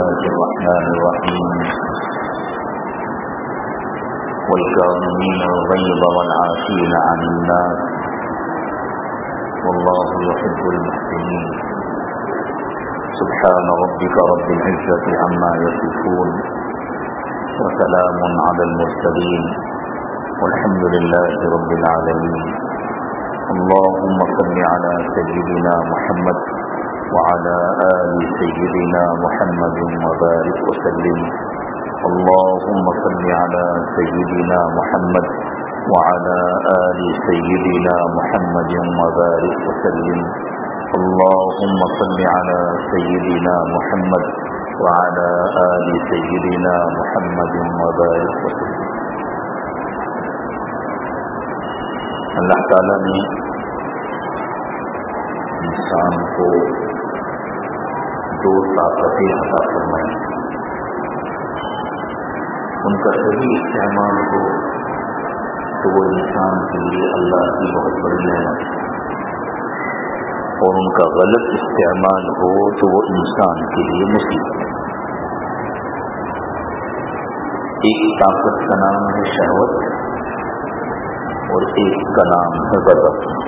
الله الرحمن الرحيم. والكاظمين الغيظ والعافين عن الناس. والله يحب المحسنين. سبحان ربك رب العزة عما يصفون. وسلام على المرسلين. والحمد لله رب العالمين. اللهم صل على سيدنا محمد وعلى آل سيدنا محمد وبارك وسلم. اللهم صل على سيدنا محمد وعلى آل سيدنا محمد وبارك وسلم. اللهم صل على سيدنا محمد وعلى آل سيدنا محمد وبارك وسلم. اللہ تعالیٰ نے انسان کو دو طاقتیں عطا فرمائی ان کا صحیح استعمال ہو تو وہ انسان کے لیے اللہ کی بہت بڑی نعمت ہے۔ اور ان کا غلط استعمال ہو تو وہ انسان کے لیے مصیبت ہے۔ ایک طاقت کا نام ہے شہوت اور ایک کا نام ہے غضب۔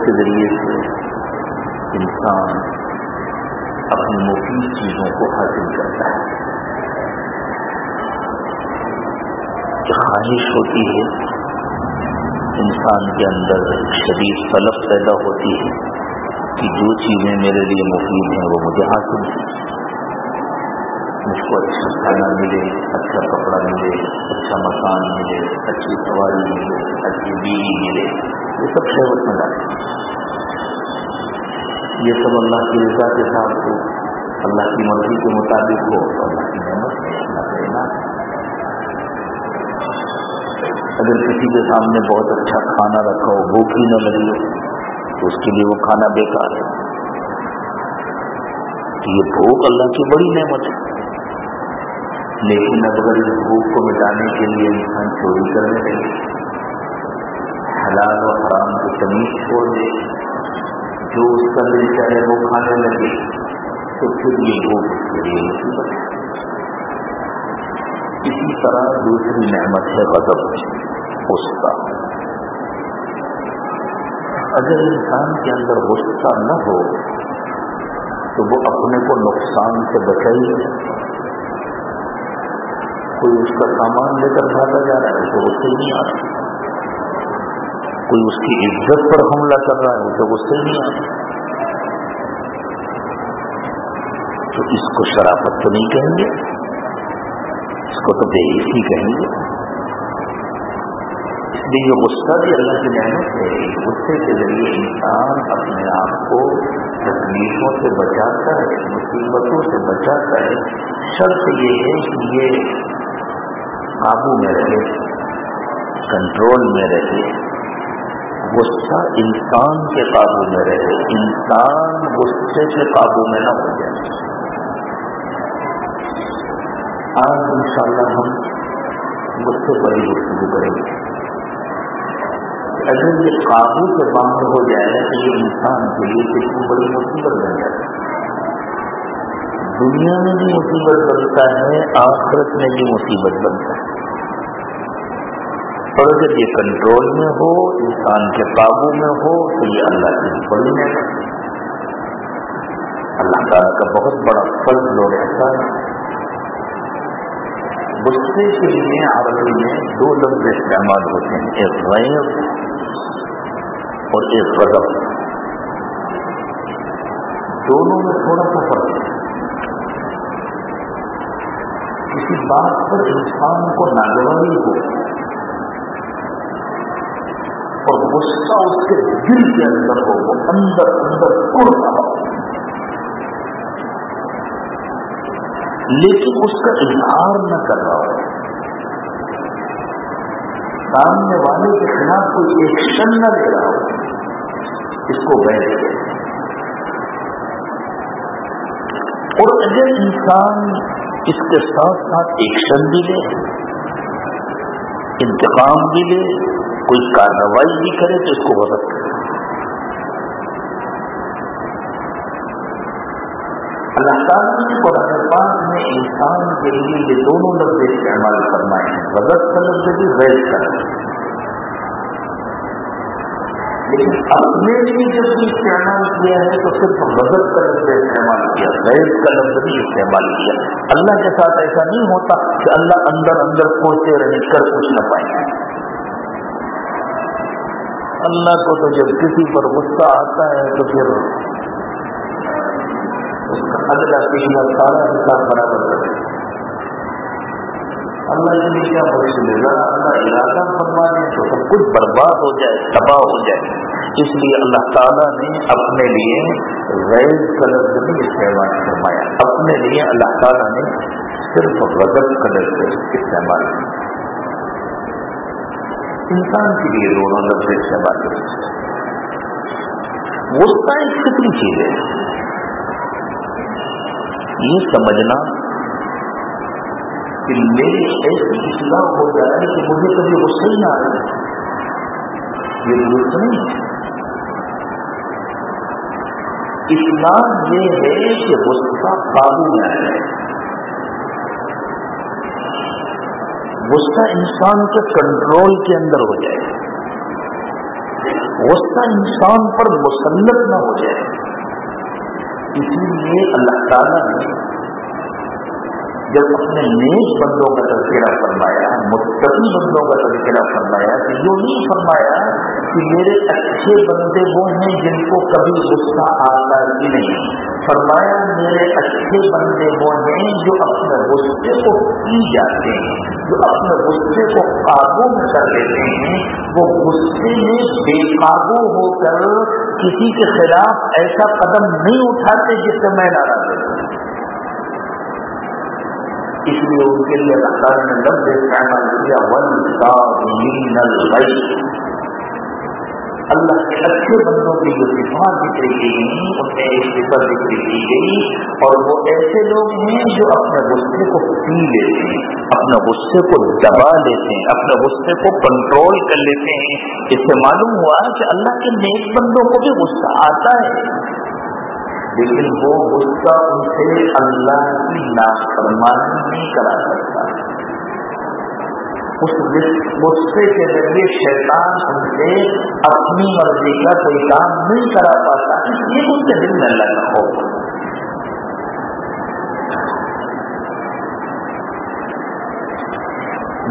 کے ذریعے سے انسان اپنی مفید چیزوں کو حاصل کرتا ہے۔ خواہش ہوتی ہے، انسان کے اندر شدید طلب پیدا ہوتی ہے کہ جو چیزیں میرے لیے مفید ہیں، وہ مجھے حاصل ہیں۔ مجھ کو اچھا کھانا ملے اچھا کپڑا ملے اچھا مکان ملے، اچھی سواری ملے، اچھی بیوی ملے، یہ سب شہوت میں لاتے یہ سب اللہ کی رضا کے ساتھ ہو، اللہ کی مرضی کے مطابق ہو تو اللہ کی نعمت اگر کسی کے سامنے بہت اچھا کھانا رکھا ہو، بھوک ہی نہ لگی ہو، تو اس کے لیے وہ کھانا بیکار ہے۔ تو یہ بھوک اللہ کی بڑی نعمت ہے۔ لیکن اگر اس بھوک کو مٹانے کے لیے انسان چوری کرنے لگے، حلال و حرام کو تمیز چھوڑ دے جو اس کا دل چاہے وہ کھانے لگے، تو پھر یہ بھوک اس کے لیے مصیبت ہے اسی طرح دوسری نعمت ہے غضب، غصہ۔ اگر انسان کے اندر غصہ نہ ہو، تو وہ اپنے کو نقصان سے بچائیے کوئی اس کا سامان لے کر بھاگا جا رہا ہے تو غصے نہیں آ رہا کوئی اس کی عزت پر حملہ کر رہا ہے تو غصے نہیں آ تو اس کو شرافت تو نہیں کہیں گے؟ اس کو تو بے ہی کہیں گے؟ اس لیے یہ غصہ بھی اللہ کی نعمت ہے غصے کے ذریعے انسان اپنے آپ کو تکلیفوں سے بچاتا ہے، مصیبتوں سے بچاتا ہے۔ شرط یہ ہے کہ یہ قابو میں رہے، کنٹرول میں رہے۔ غصہ انسان کے قابو میں رہے، انسان غصے کے قابو میں نہ ہو جائے۔ آج ان شاء اللہ ہم غصے پر ہی گفتگو کریں گے۔ اگر یہ قابو سے باہر ہو جائے تو یہ انسان کے لیے کتنی بڑی مصیبت بن جاتی دنیا میں بھی مصیبت بنتا ہے، آخرت میں بھی مصیبت بنتا ہے۔ اور اگر یہ کنٹرول میں ہو، انسان کے قابو میں ہو، تو یہ اللہ کی بڑی نعمت اللہ تعالیٰ کا بہت بڑا فضل اور احسان ہے۔ غصے کے لیے عربی میں دو لفظ استعمال ہوتے ہیں، ایک غیر اور ایک غضب۔ دونوں میں تھوڑا سا فرق ہے۔ کسی بات پر انسان کو ناگواری ہو اور غصہ اس کے دل کے اندر ہو، وہ اندر اندر اڑ رہا ہو۔ لیکن اس کا اظہار نہ کر رہا ہو۔ سامنے والے کے خلاف کوئی ایکشن نہ لے رہا ہو۔ اس کو بیٹھ غیر اور اگر انسان اس کے ساتھ ساتھ ایکشن بھی لے، انتقام بھی لے کوئی کارروائی بھی کرے تو اس کو غلط کرے۔ اللہ تعالیٰ نے قرآن پاک میں انسان کے لیے یہ دونوں لفظ استعمال فرمائے ہیں، غلط کا لفظ بھی غیر کا لفظ لیکن اپنے لیے جب بھی استعمال کیا ہے تو صرف غذب کا لفظ استعمال کیا۔ غیر کا لفظ بھی استعمال کیا۔ اللہ کے ساتھ ایسا نہیں ہوتا کہ اللہ اندر اندر پہنچتے رہے، کر کچھ نہ پائیں اللہ کو تو جب کسی پر غصہ آتا ہے تو پھر اگلا پچھلا سارا حساب برابر کرے اللہ کے لیے کیا مشکل ہے ذرا اللہ ارادہ فرما دے تو سب کچھ برباد ہو جائے، تباہ ہو جائے۔ اس لیے اللہ تعالیٰ نے اپنے لیے غیر کلر سے استعمال فرمایا۔ اپنے لیے اللہ تعالیٰ نے صرف غزل کلر سے استعمال کیا۔ انسان کے لیے دونوں لفظ استعمال کرتے غصہ ایک کتنی چیز ہے۔ یہ سمجھنا کہ میری ایسی اصلاح ہو جائے کہ مجھے کبھی غصہ ہی نہ آئے۔ یہ درست نہیں اسلام یہ ہے کہ غصہ قابو میں آ غصہ انسان کے کنٹرول کے اندر ہو جائے۔ غصہ انسان پر مسلط نہ ہو جائے۔ اسی لیے اللہ تعالیٰ نے جب اپنے نیک بندوں کا تذکرہ فرمایا، متقی بندوں کا تذکرہ فرمایا، تو یوں نہیں فرمایا کہ میرے اچھے بندے وہ ہیں جن کو کبھی غصہ آتا ہی نہیں۔ فرمایا، میرے اچھے بندے وہ ہیں جو اپنے غصے کو پی جاتے ہیں، جو اپنے غصے کو قابو میں کر لیتے ہیں۔ وہ غصے میں بے قابو ہو کر کسی کے خلاف ایسا قدم نہیں اٹھاتے جس سے میں ناراض ہوں۔ اس لیے ان کے لیے اللہ نے لفظ استعمال کیا ون اللہ کے اچھے بندوں کی جو صفات ذکر کی ان ذکر کی گئی اور وہ ایسے لوگ ہیں جو اپنے غصے کو پی لیتے ہیں، اپنے غصے کو دبا لیتے ہیں، اپنے غصے کو کنٹرول کر لیتے ہیں۔ اس سے معلوم ہوا کہ اللہ کے نیک بندوں کو بھی غصہ آتا ہے۔ لیکن وہ غصہ ان سے اللہ کی نافرمانی نہیں کرا سکتا۔ اس غصے کے ذریعے شیطان ان سے اپنی مرضی کا کوئی کام نہیں کرا پاتا۔ اس لیے ان کے دل میں اللہ کا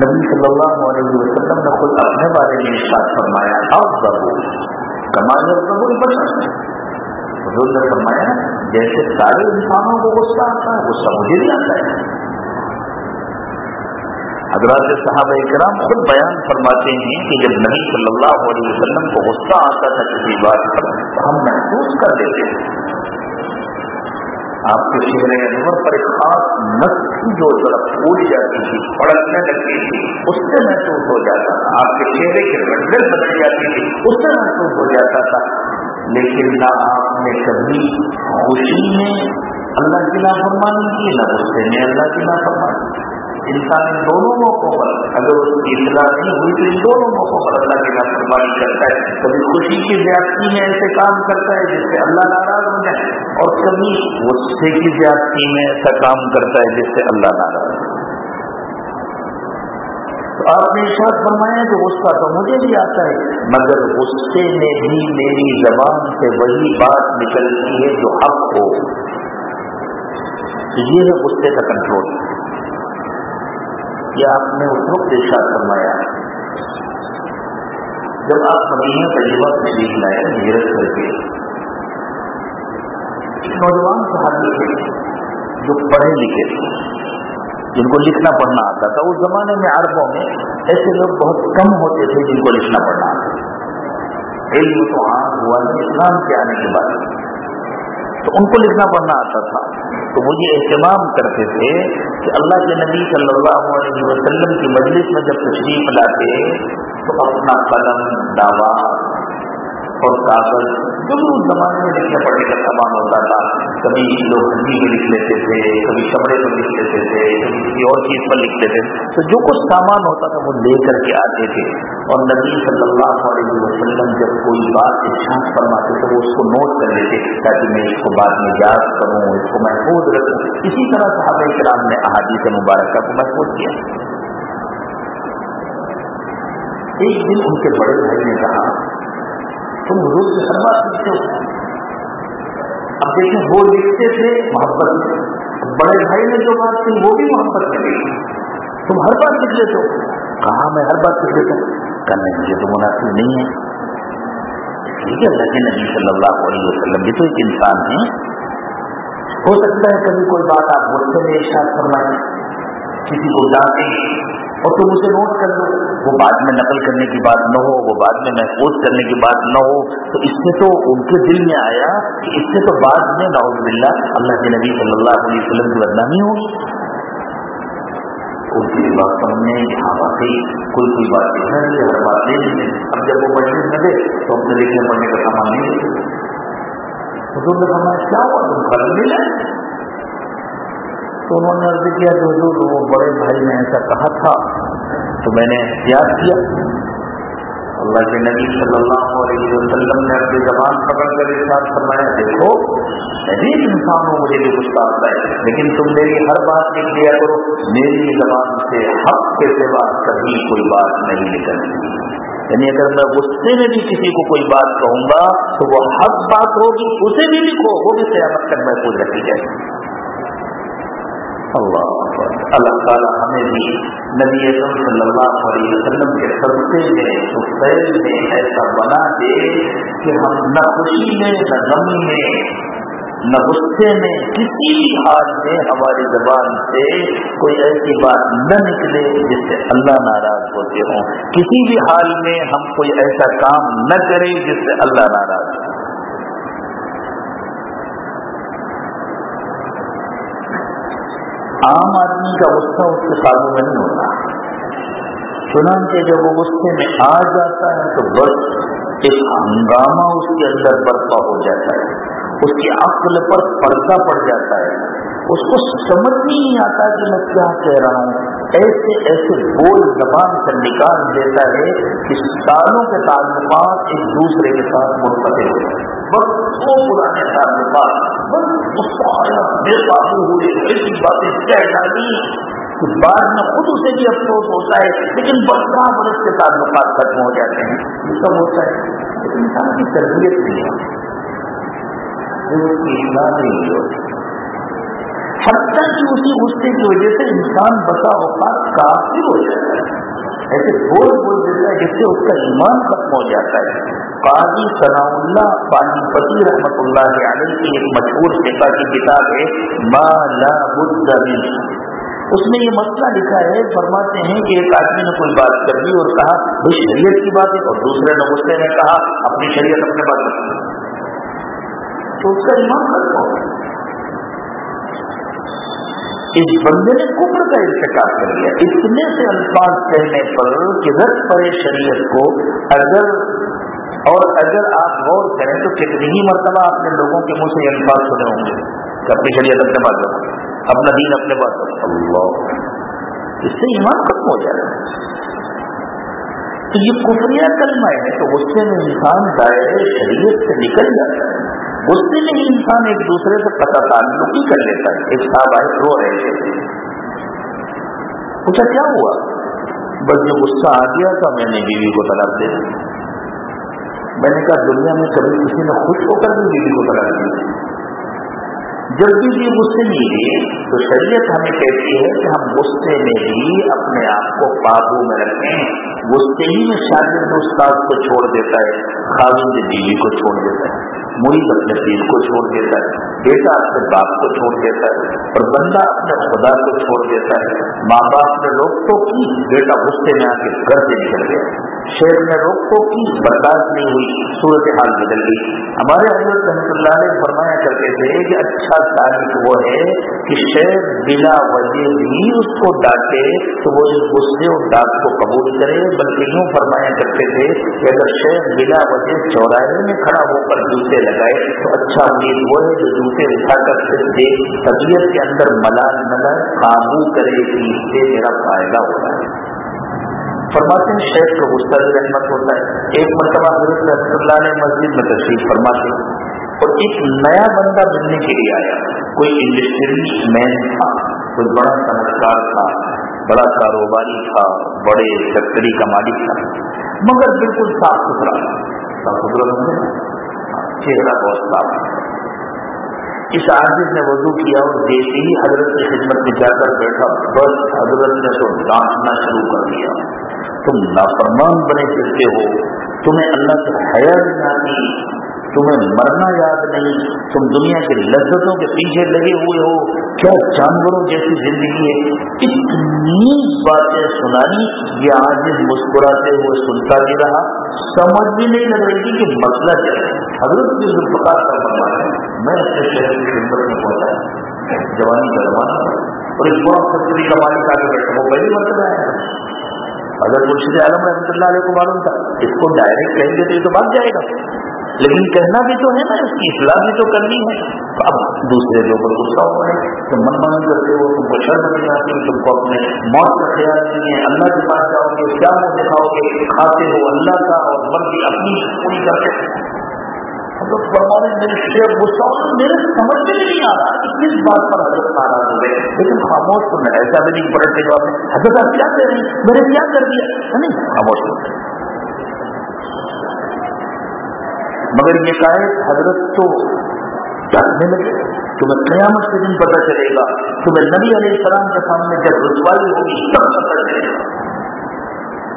نبی صلی اللہ علیہ وسلم نے خود اپنے بارے میں ارشاد فرمایا اور ضرور کمال ضرور بچا حضور نے فرمایا، جیسے سارے انسانوں کو غصہ آتا ہے، غصہ مجھے بھی آتا ہے۔ حضرات صاحب اکرام خود بیان فرماتے ہیں کہ جب نبی صلی اللہ علیہ وسلم کو غصہ آتا تھا کسی بات پر تو ہم محسوس کر دیتے تھے۔ آپ کے چہرے انور پر ایک خاص نس جو طرف پھول جاتی تھی پڑکنے لگتی تھی۔ اس سے محسوس ہو جاتا تھا۔ آپ کے چہرے کی رنگل بدل جاتی تھی اس سے محسوس ہو جاتا تھا۔ لیکن نہ آپ نے کبھی خوشی میں اللہ کی نافرمانی کی، نہ غصے میں اللہ کی نافرمانی۔ انسان ان دونوں موقعوں پر اگر اس کی اطلاع نہیں ہوئی تو ان دونوں موقعوں پر اللہ کی نافرمانی کرتا ہے۔ کبھی خوشی کی زیادتی میں ایسے کام کرتا ہے جس سے اللہ ناراض ہو جائے اور کبھی غصے کی زیادتی میں ایسا کام کرتا ہے جس سے اللہ ناراض ہو آپ نے ارشاد فرمایا کہ غصہ تو مجھے بھی آتا ہے، مگر غصے میں بھی میری زبان سے وہی بات نکلتی ہے جو حق ہو۔ یہ ہے غصے کا کنٹرول یہ آپ نے اس وقت ارشاد فرمایا۔ جب آپ مدینہ طیبہ تشریف لائے یعنی ہجرت کر کے نوجوان صحابی تھے جو پڑھے لکھے تھے، جن کو لکھنا پڑھنا آتا تھا۔ اس زمانے میں عربوں میں ایسے لوگ بہت کم ہوتے تھے جن کو لکھنا پڑھنا آتا علم تو عام ہوا اسلام کے آنے کے بعد۔ تو ان کو لکھنا پڑھنا آتا تھا۔ تو وہ یہ اہتمام کرتے تھے کہ اللہ کے نبی صلی اللہ علیہ وسلم کی مجلس میں جب تشریف لاتے تو اپنا قلم کاغذ جو بھی اس زمانے میں لکھنے پڑنے کا سامان ہوتا تھا، کبھی لوگ ہندی میں لکھ لیتے تھے، کبھی چمڑے پر لکھ لیتے تھے، کبھی کسی اور چیز پر لکھ لیتے تھے۔ تو جو کچھ سامان ہوتا تھا وہ لے کر کے آتے تھے۔ اور نبی صلی اللہ علیہ وسلم جب کوئی بات ارشاد فرماتے تھے، وہ اس کو نوٹ کر لیتے تاکہ میں اس کو بعد میں یاد کروں، اس کو محفوظ رکھوں۔ اسی طرح صحابہ کرام نے احادیث مبارکہ کو محفوظ کیا۔ ایک دن ان کے بڑے بھائی نے کہا تم روز سے ہر بات لکھتے ہو۔ اب دیکھیں، وہ لکھتے تھے محبت۔ میں بڑے بھائی نے جو بات کی وہ بھی محبت میں تم ہر بات لکھ لیتے ہو۔ کہا میں ہر بات لکھ لیتا ہوں؟ کرنے مجھے تو مناسب نہیں ہے۔ ٹھیک ہے اللہ کے نبی صلی اللہ علیہ وسلم بھی تو ایک انسان ہے ہو سکتا ہے کبھی کوئی بات آپ غصے میں ارشاد کرنا کسی کو ڈانٹیں اور تم اسے نوٹ کر لو۔ وہ بعد میں نقل کرنے کی بات نہ ہو، وہ بعد میں محفوظ کرنے کی بات نہ ہو۔ تو اس سے تو ان کے دل میں آیا کہ اس سے تو بعد میں ناؤز بلّہ اللہ کے نبی صلی اللہ علیہ وسلم کی بدنامی ہوگی ان کی بات سمجھنے یہاں واقعی کوئی کوئی بات لکھنا نہیں ہر بات لے لیں اب جب وہ بچے میں دے تو اپنے لکھنے پڑھنے کا سامان نہیں لے حضور نے فرمایا، کیا ہوا؟ تم کل ملے تو انہوں نے عرض کیا کہ حضور وہ بڑے بھائی نے ایسا کہا تھا، تو میں نے احتیاط کیا۔ اللہ کے نبی صلی اللہ علیہ وسلم نے اپنی زبان پکڑ کر ساتھ فرمایا، دیکھو شدید انسان ہو مجھے بھی غصہ آتا ہے، لیکن تم میری ہر بات لکھ لیا کرو، میری زبان سے حق کے سوا کبھی کوئی بات نہیں نکلتی۔ یعنی اگر میں غصے میں بھی کسی کو کوئی بات کہوں گا، تو وہ حق بات ہوگی، اسے بھی لکھو، وہ بھی سیاحت کر محفوظ رکھی جائے اللہ اللہ تعالیٰ ہمیں بھی نبی اعظم صلی اللہ علیہ وسلم کے سبقے میں سفید میں ایسا بنا دے کہ ہم نہ خوشی میں، نہ غمی میں، نہ غصے میں کسی بھی حال میں ہماری زبان سے کوئی ایسی بات نہ نکلے جس سے اللہ ناراض ہوتے ہوں۔ کسی بھی حال میں ہم کوئی ایسا کام نہ کریں جس سے اللہ ناراض ہو۔ عام آدمی کا غصہ اس کے قابو میں نہیں ہوتا۔ چنانچہ جب وہ غصے میں آ جاتا ہے تو بس ایک ہنگامہ اس کے اندر برپا ہو جاتا ہے۔ اس کی عقل پر پردہ پڑ جاتا ہے۔ اس کو سمجھ نہیں آتا کہ میں کیا کہہ رہا ہوں۔ ایسے ایسے بول زبان سے نکال دیتا ہے کہ سالوں کے تعلقات ایک دوسرے کے ساتھ منتقل ہو بس وہ پرانے تعلقات بس آیا بے قابو ہوئے ایسی باتیں کہہ ڈالی کہ بعد میں خود اسے بھی افسوس ہوتا ہے لیکن برسہ برس کے تعلقات ختم ہو جاتے ہیں یہ سب ہوتا ہے لیکن انسان کی تربیت نہیں ہوتی نہیں ہوتی حتیٰ کہ اسی غصے کی وجہ سے انسان بسا اوقات کافی ہو جاتا ہے ایسے بول بول دیتا ہے جس سے اس کا ایمان ختم ہو جاتا ہے قاضی ثناء اللہ پانی پتی رحمت اللہ علیہ کی ایک مشہور فقہ کی کتاب ہے، ما لا بد من اس میں یہ مسئلہ لکھا ہے، فرماتے ہیں کہ ایک آدمی نے کوئی بات کر دی اور کہا، بھائی شریعت کی بات ہے، اور دوسرے نے غصے نے کہا، اپنی شریعت اپنے پاس رکھی تو اس کا ایمان ختم ہو اس بندے نے کفر کا انتخاب کر لیا۔ اتنے سے الفاظ کہنے پر کہ رد پڑے شریعت کو اگر اور اگر آپ غور کریں تو کتنی ہی مرتبہ آپ نے لوگوں کے منہ سے یہ الفاظ سنے ہوں گے کہ اپنی شریعت اپنے پاس رکھو اپنا دین اپنے پاس رکھو۔ اللہ۔ اس سے ایمان ختم ہو جائے۔ تو یہ کفریہ کلمہ ہے تو غصے میں انسان دائرے شریعت سے نکل جاتا ہے۔ غصے میں ہی انسان ایک دوسرے سے قطع تعلق ہی کر لیتا ہے۔ ایک صاحب آئے رو رہے تھے۔ پوچھا کیا ہوا؟ بس جو غصہ آ گیا تھا میں نے بیوی کو طلاق دے دی۔ میں نے کہا دنیا میں کبھی کسی نے خوش ہو کر بھی بیوی کو طلاق دی جب بھی یہ غصے لیے تو شریعت ہمیں کہتی ہے کہ ہم غصے میں بھی اپنے آپ کو قابو میں رکھیں۔ غصے ہی میں شاگرد استاد کو چھوڑ دیتا ہے، خاوند بیوی کو چھوڑ دیتا ہے۔ مرید اپنے پیر کو چھوڑ دیتا ہے، بیٹا اپنے باپ کو چھوڑ دیتا ہے، اور بندہ اپنے خدا کو چھوڑ دیتا ہے۔ ماں باپ نے روک تو کی، بیٹا غصے میں آ کے گھر سے نکل گیا۔ شہر میں روک ٹوک کی، برداشت نہیں ہوئی صورت حال بدل گئی۔ ہمارے حضرت رحمۃ اللہ علیہ فرمایا کرتے تھے کہ اچھا تاریخ وہ ہے کہ شہر بلا وجہ بھی اس کو ڈانٹے تو وہ اس غصے اور ڈانٹ کو قبول کرے۔ بلکہ یوں فرمایا کرتے تھے، کہ اگر شہر بلا وجہ چوراہے میں کھڑا ہو کر جوتے لگائے تو اچھا امید وہ ہے جو جوتے دکھا کر دے طبیعت کے اندر ملال نظر قابو کرے کہ اس سے میرا فائدہ ہوتا ہے۔ فرماتے ہیں شیخ کو غصہ بھی رحمت ہوتا ہے۔ ایک مرتبہ حضرت رحمۃ اللہ نے مسجد میں تشریف فرماتے اور ایک نیا بندہ ملنے کے لیے آیا۔ کوئی انڈسٹری مین تھا، کوئی بڑا سمجھدار تھا، بڑا کاروباری تھا، بڑے فیکٹری کا مالک تھا، مگر بالکل صاف ستھرا۔ صاف ستھرا چہرہ بہت صاف اس عادت نے وضو کیا اور دیکھتے ہی حضرت کی خدمت میں جا کر بیٹھا۔ بس حضرت نے تو ڈانٹنا شروع کر دیا۔ تم نافرمان بنے پھرتے ہو۔ تمہیں اللہ سے حیا نہیں۔ آتی تمہیں مرنا یاد نہیں۔ تم دنیا کی لذتوں کے پیچھے لگے ہوئے ہو۔ کیا جانوروں جیسی زندگی ہے۔ اتنی باتیں سنانی یہ آج مسکراتے ہوئے سنتا بھی رہا۔ سمجھ بھی نہیں لگ رہی تھی کہ مسئلہ کیا ہے۔ حضرت کی ذوالفقار کا فرما ہے میں اپنے شہر کی خدمت میں پہنچا جوانی کا زمانہ اور ایک بڑا فیکٹری کا مالک آگے بیٹھا، وہ پہلی مرتبہ ہے اگر مرشد عالم رحمۃ اللہ علیہ کو معلوم تھا، اس کو ڈائریکٹ کہیں گے تو یہ تو بھاگ جائے گا۔ لیکن کہنا بھی تو ہے نا، اس کی اصلاح بھی تو کرنی ہے۔ اب دوسرے کے اوپر غصہ ہو رہے تم من من کرتے ہو، تم کو شرم نہیں آتی، تم کو اپنے موت کا خیال نہیں ہے، اللہ کے پاس جاؤ گے، کیا منہ دکھاؤ گے، کھاتے ہو اللہ کا اور مرضی اپنی پوری کرتے میرے شیر غصہ میرے سمجھ میں نہیں آ رہا کہ کس بات پر حضرت ناراض ہو گئے لیکن خاموش تو میں ایسا بھی نہیں پڑھتے جواب میں حضرت آپ کیا کہہ رہے ہیں؟ میں نے کیا کر دیا؟ نہیں خاموش ہو مگر یہ کہے حضرت تو جاننے لگے؟ تمہیں قیامت کے دن پتہ چلے گا۔ تمہیں نبی علیہ السلام کے سامنے جب رسوائی ہوگی، تب پتہ چلے گا۔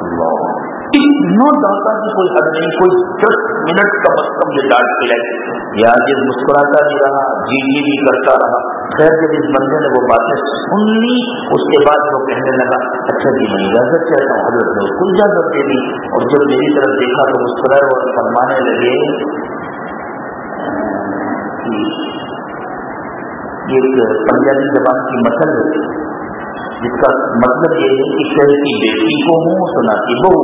اللہ۔ اتنا ڈانٹا کی کوئی حد نہیں، کوئی دس منٹ کا مطلب یہ ڈانٹ کے لائے یا مسکراتا بھی رہا جی جی بھی کرتا رہا خیر جب اس بندے نے وہ باتیں سن لی، اس کے بعد وہ کہنے لگا اچھا جی میں اجازت چاہتا ہوں، حضرت نے اس کو اجازت دے دی۔ اور جب میری طرف دیکھا تو مسکرائے اور فرمانے لگے یہ پنجابی زبان کی مسل ہے، جس کا مطلب یہ ہے کہ شہر کی بیٹی کو ہوں سنا کی بہو۔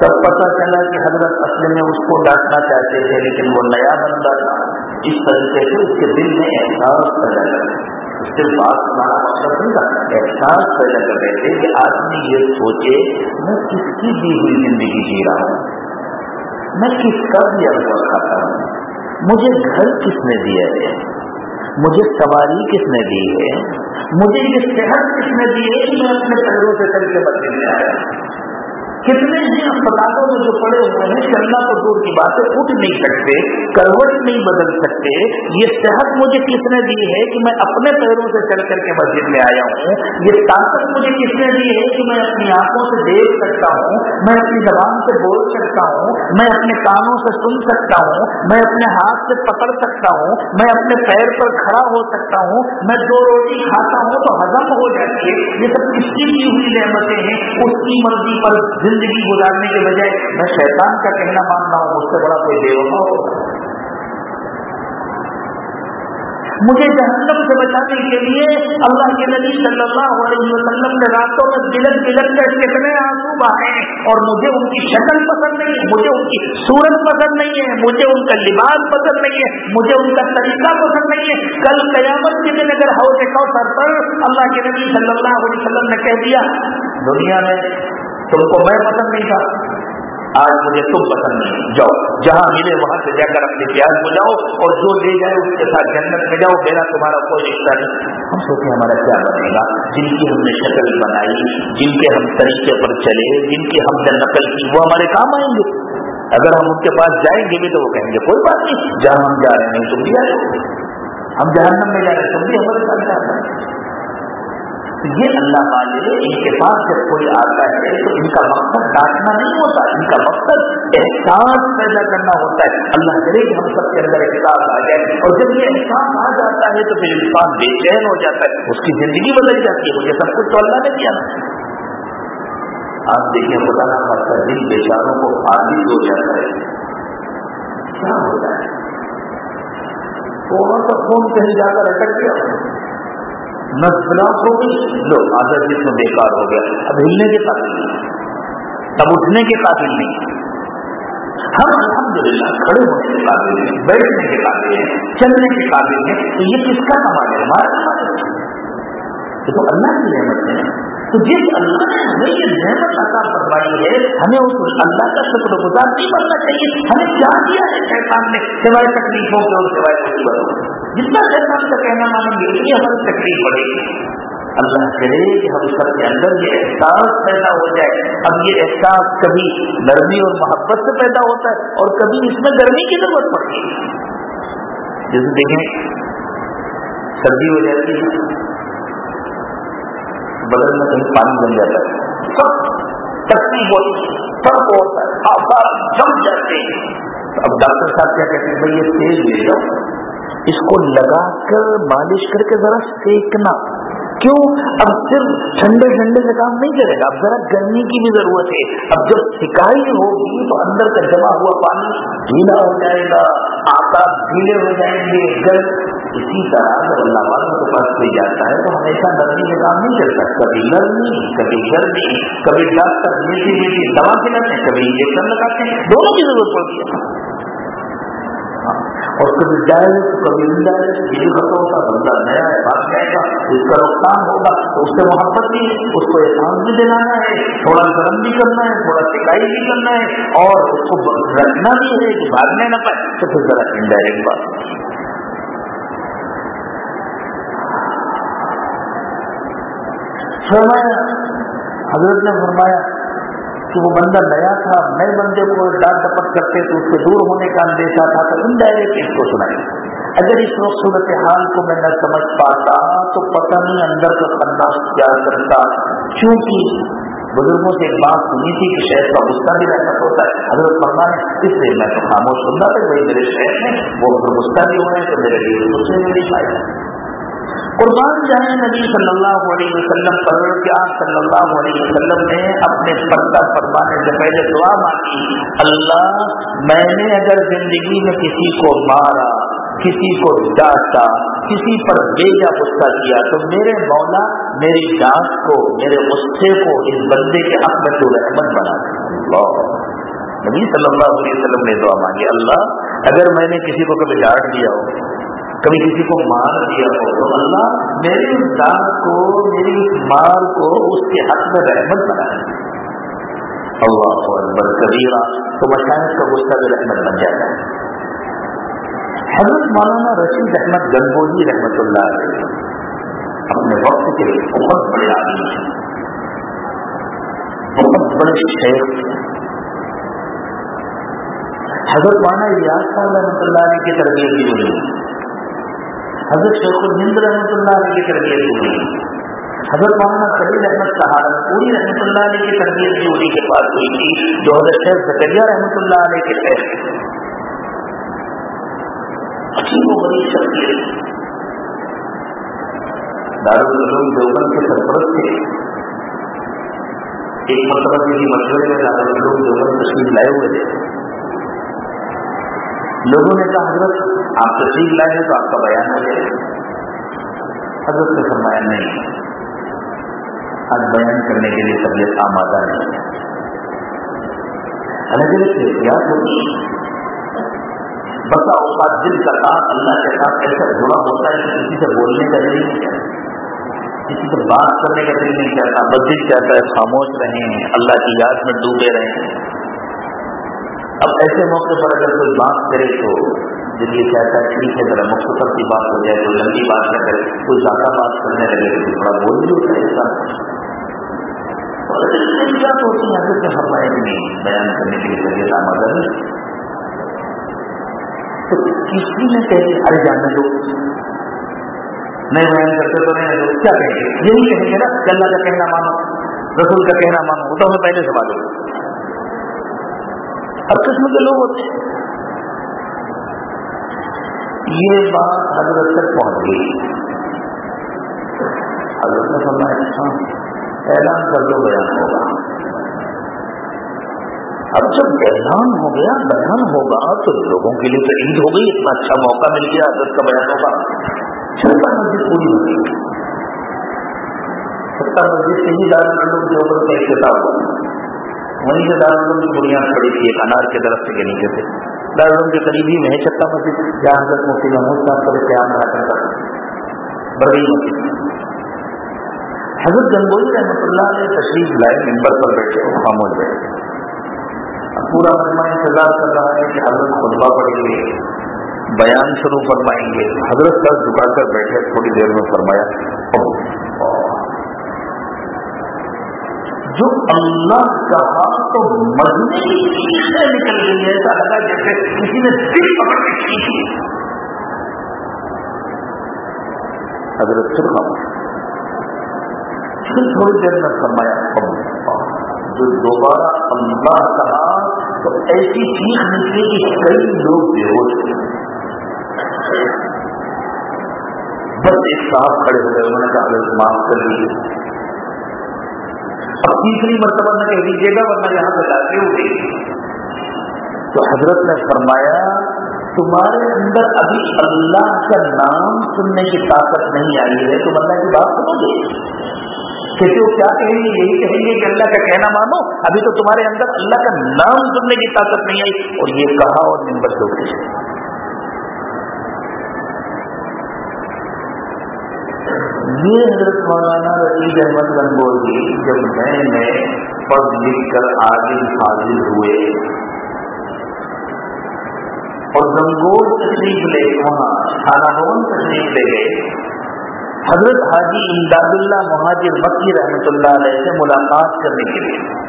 تب پتا چلا کہ حضرت اصل میں اس کو ڈانٹنا چاہتے تھے، لیکن وہ نیا بندہ تھا۔ اس طریقے سے اس کے دل میں احساس پیدا کر اس کے ہمارا مقصد نہیں تھا۔ احساس پیدا کر رہے تھے کہ آدمی یہ سوچے، میں کس کی دی ہوئی زندگی جی رہا ہوں؟ میں کس کا بھی افسر کھاتا ہوں؟ مجھے گھر کس نے دیا ہے؟ مجھے سواری کس نے دی ہے؟ مجھے یہ صحت کس نے دی ہے؟ کہ میں اپنے پیروں سے چل کے بدلے میں آیا۔ کتنے ہی اسپتالوں میں جو پڑے ہوئے ہیں کہ اللہ کو دور کی باتیں اٹھ نہیں سکتے، کروٹ نہیں بدل سکتے۔ یہ صحت مجھے کس نے دی ہے کہ میں اپنے پیروں سے چل کر کے مسجد میں آیا ہوں؟ یہ طاقت مجھے کس نے دی ہے کہ میں اپنی آنکھوں سے دیکھ سکتا ہوں؟ میں اپنی زبان سے بول سکتا ہوں؟ میں اپنے کانوں سے سن سکتا ہوں؟ میں اپنے ہاتھ سے پکڑ سکتا ہوں؟ میں اپنے پیر پر کھڑا ہو سکتا ہوں؟ میں دو روٹی کھاتا ہوں تو ہزم ہو جاتی ہے۔ یہ سب کس کی ہوئی نعمتیں ہیں؟ اس کی مرضی پر زندگی گزارنے کے بجائے میں شیطان کا کہنا ماننا ہوں، مجھ سے بڑا کوئی دیو ہو مجھے جہنم سے بچانے کے لیے اللہ کے نبی صلی اللہ علیہ وسلم نے راتوں میں بلک بلک کر کتنے آنسو بہائے اور مجھے ان کی شکل پسند نہیں ہے، مجھے ان کی صورت پسند نہیں ہے، مجھے ان کا لباس پسند نہیں ہے، مجھے ان کا طریقہ پسند نہیں ہے۔ کل قیامت کے دن اگر حوض کوثر پر اللہ کے نبی صلی اللہ علیہ وسلم نے کہہ دیا، دنیا میں تم کو میں پسند نہیں تھا۔ آج مجھے تم پسند نہیں۔ جاؤ، جہاں ملے وہاں سے جا کر اپنے پیاز بجاؤ اور جو لے جائے اس کے ساتھ جنت میں جاؤ، میرا تمہارا کوئی رشتہ نہیں۔ ہم سوچے ہمارا کیا بنے گا؟ جن کی ہم نے شکل بنائی، جن کے ہم طریقے پر چلے، جن کی ہم نے نقل کی، وہ ہمارے کام آئیں گے۔ اگر ہم ان کے پاس جائیں گے بھی تو وہ کہیں گے، کوئی بات نہیں۔ جہاں ہم جا رہے ہیں، تم بھی آ رہے ہم جہنم میں جا رہے ہیں، تم بھی ہمارے ساتھ جا رہے ہیں۔ یہ اللہ والے ان کے پاس جب کوئی آتا ہے تو ان کا مقصد ڈانٹنا نہیں ہوتا، ان کا مقصد احساس پیدا کرنا ہوتا ہے۔ اللہ کرے کہ ہم سب کے اندر احساس آ جائے۔ اور جب یہ احساس آ جاتا ہے تو پھر انسان بے چین ہو جاتا ہے، اس کی زندگی بدل جاتی ہے۔ مجھے سب کچھ تو اللہ نے دیا نا آپ دیکھیں، خدا نہ خاصا جن بیچاروں کو خالی ہو جاتا ہے۔ کیا ہوتا ہے؟ تھوڑا سا فون کہیں جا کر اٹک گیا۔ نسلاف ہو گئی لو، آدھا جسم بیکار ہو گیا. اب ہلنے کے قابل نہیں اب اٹھنے کے قابل نہیں ہم الحمد للہ کھڑے ہونے کے قابل ہیں، بیٹھنے کے قابل ہیں، چلنے کے قابل ہیں. تو یہ کس کا سامان ہے؟ ہمارا یہ تو اللہ کی نعمت ہے. تو جس اللہ نے ہمیں یہ نعمت عطا فرمائی ہے، ہمیں اس اللہ کا شکر گزار نہیں بننا چاہیے. ہمیں کیا دیا ہے شیطان نے سوائے تکلیفوں کے اور سوائے مصیبتوں جتنا شیطان کا اچھا کہنا مانیں گے، اتنی ہماری تکلیف پڑے گی۔ اللہ کرے کہ ہم سب کے اندر یہ احساس پیدا ہو جائے۔ اب یہ احساس کبھی نرمی اور محبت سے پیدا ہوتا ہے اور کبھی اس میں گرمی کی ضرورت پڑتی ہے۔ جیسے دیکھیں، سردی ہو جاتی ہے بدل میں کہیں پانی بن جاتا ہے۔ سب تکلیف ہوتی ہے ہوتا ہے آسار جم جاتے ہیں۔ اب ڈاکٹر صاحب کیا کہتے ہیں، بھائی یہ تیل لے جاؤ اس کو لگا کر مالش کر کے ذرا سیکنا کیوں؟ اب صرف ٹھنڈے ٹھنڈے سے کام نہیں کرے گا۔ اب ذرا گرمی کی بھی ضرورت ہے۔ اب جب سکائی ہوگی تو اندر کا جمع ہوا پانی ڈھیلا ہو جائے گا، آتا ڈھیلے ہو جائیں گے، گرم۔ اسی طرح جب اللہ والوں کے پاس کوئی جاتا ہے تو ہمیشہ نرمی سے کام نہیں کرتا کبھی نرمی، کبھی گرمی، کبھی ڈاکٹر میٹھی میٹھی دوا کھلاتے ہیں، کبھی انجیکشن لگاتے ہیں۔ دونوں کی ضرورت پڑتی ہے۔ ہاں۔ اور کبھی ڈائریکٹ کبھی انڈائریکٹ یہ ختم ہوتا بندہ نیا ہے بات جائے گا، اس کا نقصان ہوگا اس سے محبت بھی، اس کو احساس بھی دلانا ہے، تھوڑا گرم بھی کرنا ہے، تھوڑا سکائی بھی کرنا ہے، اور اس کو رکھنا بھی ہے، کہ بھاگنے نہ پائے، تو پھر ذرا انڈائریکٹ بات۔ فرمایا، حضرت نے فرمایا کہ وہ بندہ نیا تھا نئے بندے کو ڈانٹ ڈپٹ کرتے تو اس کے دور ہونے کا اندیشہ تھا، تو ان ڈائریکٹ اس کو سنائی۔ اگر اس وقت صورت حال کو میں نہ سمجھ پاتا تو پتہ نہیں اندر کا خنداس کیا کرتا۔ کیونکہ بزرگوں سے ایک بات سنی تھی کہ شہر کا غصہ بھی رحمت ہوتا ہے۔ حضرت فرمان اس لیے میں تو خاموش سننا تھا وہی میرے شہر میں وہ غصہ بھی ہو رہے ہیں تو میرے لیے غصے میں بھی پائے قربان جائیں نبی صلی اللہ علیہ وسلم پر، کہ آپ صلی اللہ علیہ وسلم نے اپنے پردہ فرمانے سے پہلے دعا مانگی، اللہ، میں نے اگر زندگی میں کسی کو مارا، کسی کو ڈانٹا، کسی پر بیجا غصہ کیا، تو میرے مولا میری ڈانٹ کو، میرے غصے کو اس بندے کے حق میں تو رحمت بنا اللہ۔ نبی صلی اللہ علیہ وسلم نے دعا مانگی، اللہ، اگر میں نے کسی کو کبھی ڈانٹ دیا ہو کبھی کسی کو مار دیا ہو تو اللہ میری اس دان کو، میری اس مار کو اس کے حق میں رحمت بنائے اللہ اکبر، کبیرہ، تو مشاہد کا غصہ بھی رحمت بن جاتا ہے۔ حضرت مولانا رشید احمد گنگوہی رحمت اللہ علیہ اپنے وقت کے بہت بڑے آدمی ہیں۔ بہت بڑے شیخ حضرت مانا ریاض صاحب رحمۃ اللہ علیہ کی تربیت بھی ہوئی حضرت شیخ الہند رحمۃ اللہ علیہ کی تربیت ہوئی حضرت مولانا خلیل احمد صحابہ پوری رحمۃ اللہ علیہ کی تربیت بھی انہیں کے پاس ہوئی تھی، جو حضرت شیخ زکریہ رحمۃ اللہ علیہ کے تحت عجیب و بڑی شخصیت دارالعلوم دیوبند کے سرپرست تھے۔ ایک مرتبہ کسی مشورے میں دارالعلوم دیوبند تشریف لائے ہوئے تھے۔ لوگوں نے کہا، حضرت، آپ تشریف لائے ہیں تو آپ کا بیان ہو جائے حضرت نے فرمایا، نہیں۔ آج بیان کرنے کے لیے طبیعت آمادہ نہیں۔ الگ الگ احتیاط ہوتی بسا اوقات دل کا کام اللہ کے ساتھ ایسا جڑا ہوتا ہے کہ کسی سے بولنے کا دل نہیں چاہتا کسی سے بات کرنے کا دل نہیں چاہتا بس دل چاہتا ہے، خاموش رہیں، اللہ کی یاد میں ڈوبے رہیں۔ اب ایسے موقع پر اگر کوئی بات کرے تو دل یہ چاہتا ہے، ٹھیک ہے، ذرا مختصر کی بات ہو جائے تو لمبی بات نہ کرے، کوئی زیادہ بات کرنے لگے تو تھوڑا بول بھی ہوتا ہے ایسا. ہوتی ہے اگر کہ ہم نہیں بیان کرنے کے لیے طبیعت آمادہ نہیں تو کسی نے کہہ دیا ارے جاننے دو۔ نہیں بیان کرتے تو نہیں دو کیا کہیں گے؟ یہی کہیں گے نا اللہ کا کہنا مانو، رسول کا کہنا مانو، وہ تو ہمیں پہلے سے معلوم ہر قسم کے لوگ ہوتے ہیں۔ یہ بات حضرت تک پہنچ گئی۔ حضرت نے فرمایا اچھا اعلان کر دو، بیان ہوگا۔ اب جب اعلان ہو گیا، بیان ہوگا، تو لوگوں کے لیے تو عید ہو گئی، اتنا اچھا موقع مل گیا، حضرت کا بیان ہوگا۔ چھوٹا مسجد پوری ہو گئی۔ چھوٹا مسجد سے ہی دارالعلوم جو کا افتتاح ہوا وہیں سے دارالعلوم کی بنیاد پڑی تھی، ایک انار کے درخت کے نیچے سے۔ دارالعلوم کے قریب ہی میں چھٹا مسجد، جہاں حضرت مفتی محمود صاحب کا قیام رہا کرتا بڑی مسجد۔ حضرت گنگوئی رحمۃ اللہ نے تشریف لائے ممبر پر بیٹھے اور خاموش بیٹھے۔ پورا مجمع انتظار کر رہا ہے کہ حضرت خطبہ پڑیں گے، بیان شروع فرمائیں گے۔ حضرت سر جھکا کر بیٹھے، تھوڑی دیر میں فرمایا اور جو اللہ کہا تو مرنے کی نکل گئی ہے ایسا لگا جیسے کسی نے دل پکڑ کے کھینچی حضرت پھر پھر تھوڑی دیر میں فرمایا جو دوبارہ اللہ کہا تو ایسی چیز نکلی کہ کئی لوگ بے ہوش بس ایک صاحب کھڑے ہو گئے انہوں نے کہا معاف کر لیجیے اب تیسری مرتبہ نہ کہہ دیجیے گا ورنہ یہاں پہ لاتے ہوئے تو حضرت نے فرمایا، تمہارے اندر ابھی اللہ کا نام سننے کی طاقت نہیں آئی ہے، تم اللہ کی بات سنو گے۔ کہتے وہ کیا کہیں گے؟ یہی کہیں گے کہ اللہ کا کہنا مانو۔ ابھی تو تمہارے اندر اللہ کا نام سننے کی طاقت نہیں آئی۔ اور یہ کہا اور نمبر سے یہ حضرت مولانا رشید احمد گنگوئی جب نئے نئے پڑھ لکھ کر عادل حاضر ہوئے اور گنگور تشریف لے، وہاں خانہ بھون تشریف لے گئے۔ حضرت حاجی امداد اللہ مہاجر مکی رحمۃ اللہ علیہ سے ملاقات کرنے کے لیے۔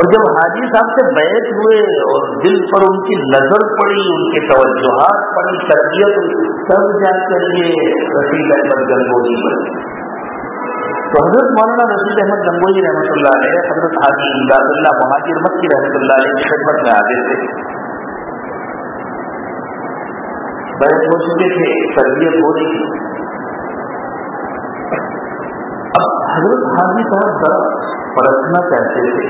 اور جب حاجی صاحب سے بیت ہوئے اور دل پر ان کی نظر پڑی، ان کے توجہات پڑی، تربیت سب جا کر یہ رشید احمد گنگوئی پر تو حضرت مولانا رشید احمد گنگوئی رحمۃ اللہ علیہ، حضرت حاجی امداد اللہ مہاجر مکی رحمۃ اللہ علیہ کی خدمت میں آگے تھے۔ بیٹھ ہو چکے تھے، تربیت ہو رہی تھی اب حضرت حاجی صاحب ذرا پرکھنا چاہتے تھے۔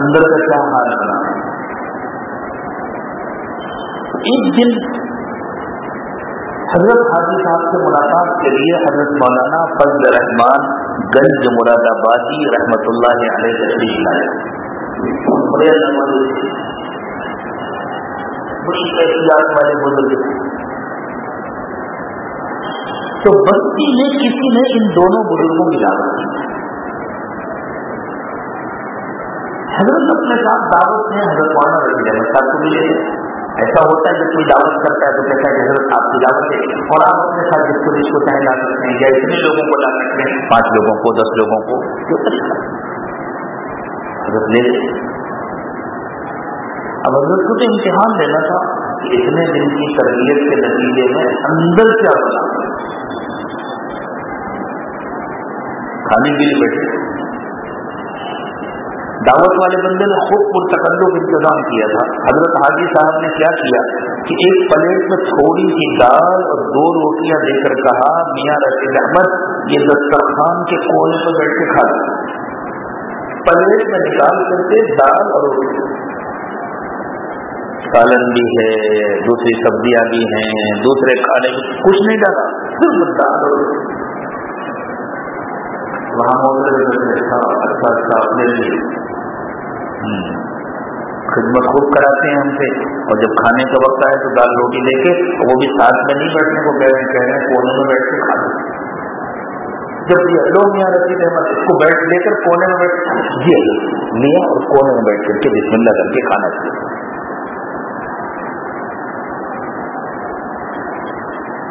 اندر کا کیا حال بنا؟ ایک دن حضرت حاجی صاحب سے ملاقات کے لیے حضرت مولانا فضل رحمان گنج مراد آبادی رحمت اللہ علیہ تشریف لائے۔ کیفیات والے بزرگ۔ تو بستی میں کسی نے ان دونوں بزرگوں کی دعوت کی حضرت اپنے ساتھ دعوت میں حضرت وانا رکھی جائے صاحب کو ملے ایسا ہوتا ہے جب کوئی دعوت کرتا ہے تو کہتا ہے کہ حضرت آپ کی دعوت ہے اور آپ اپنے ساتھ جس کو جس کو چاہے لا سکتے ہیں۔ یا اتنے لوگوں کو لا سکتے ہیں۔ پانچ لوگوں کو دس لوگوں کو۔ جو حضرت لے اب حضرت کو تو امتحان دینا تھا کہ اتنے دن کی تربیت کے نتیجے میں اندر کیا بنا۔ کھانے کے لیے بیٹھے۔ دعوت والے بندے نے خود پرتکلف انتظام کیا تھا حضرت حاجی صاحب نے کیا کیا کہ ایک پلیٹ میں تھوڑی سی دال اور دو روٹیاں دے کر کہا میاں رشید احمد یہ دسترخوان کے کونے پر بیٹھ کے کھا پلیٹ میں نکال کر کے دال اور روٹی سالن بھی ہے دوسری سبزیاں بھی ہیں دوسرے کھانے کچھ نہیں ڈالا صرف دال وہاں اچھا اچھا اپنے لیے خدمت خوب کراتے ہیں ہم سے۔ اور جب کھانے کا وقت آئے تو دال روٹی لے کے وہ بھی ساتھ میں نہیں بیٹھنے کو کہہ رہے کہہ رہے ہیں، کونے میں بیٹھ کے کھا جب یہ لوگ یہاں رسید احمد اس کو بیٹھ لے کر کونے میں بیٹھ جی لیا اور کونے میں بیٹھ کر کے بسم اللہ کر کے کھانا چاہیے۔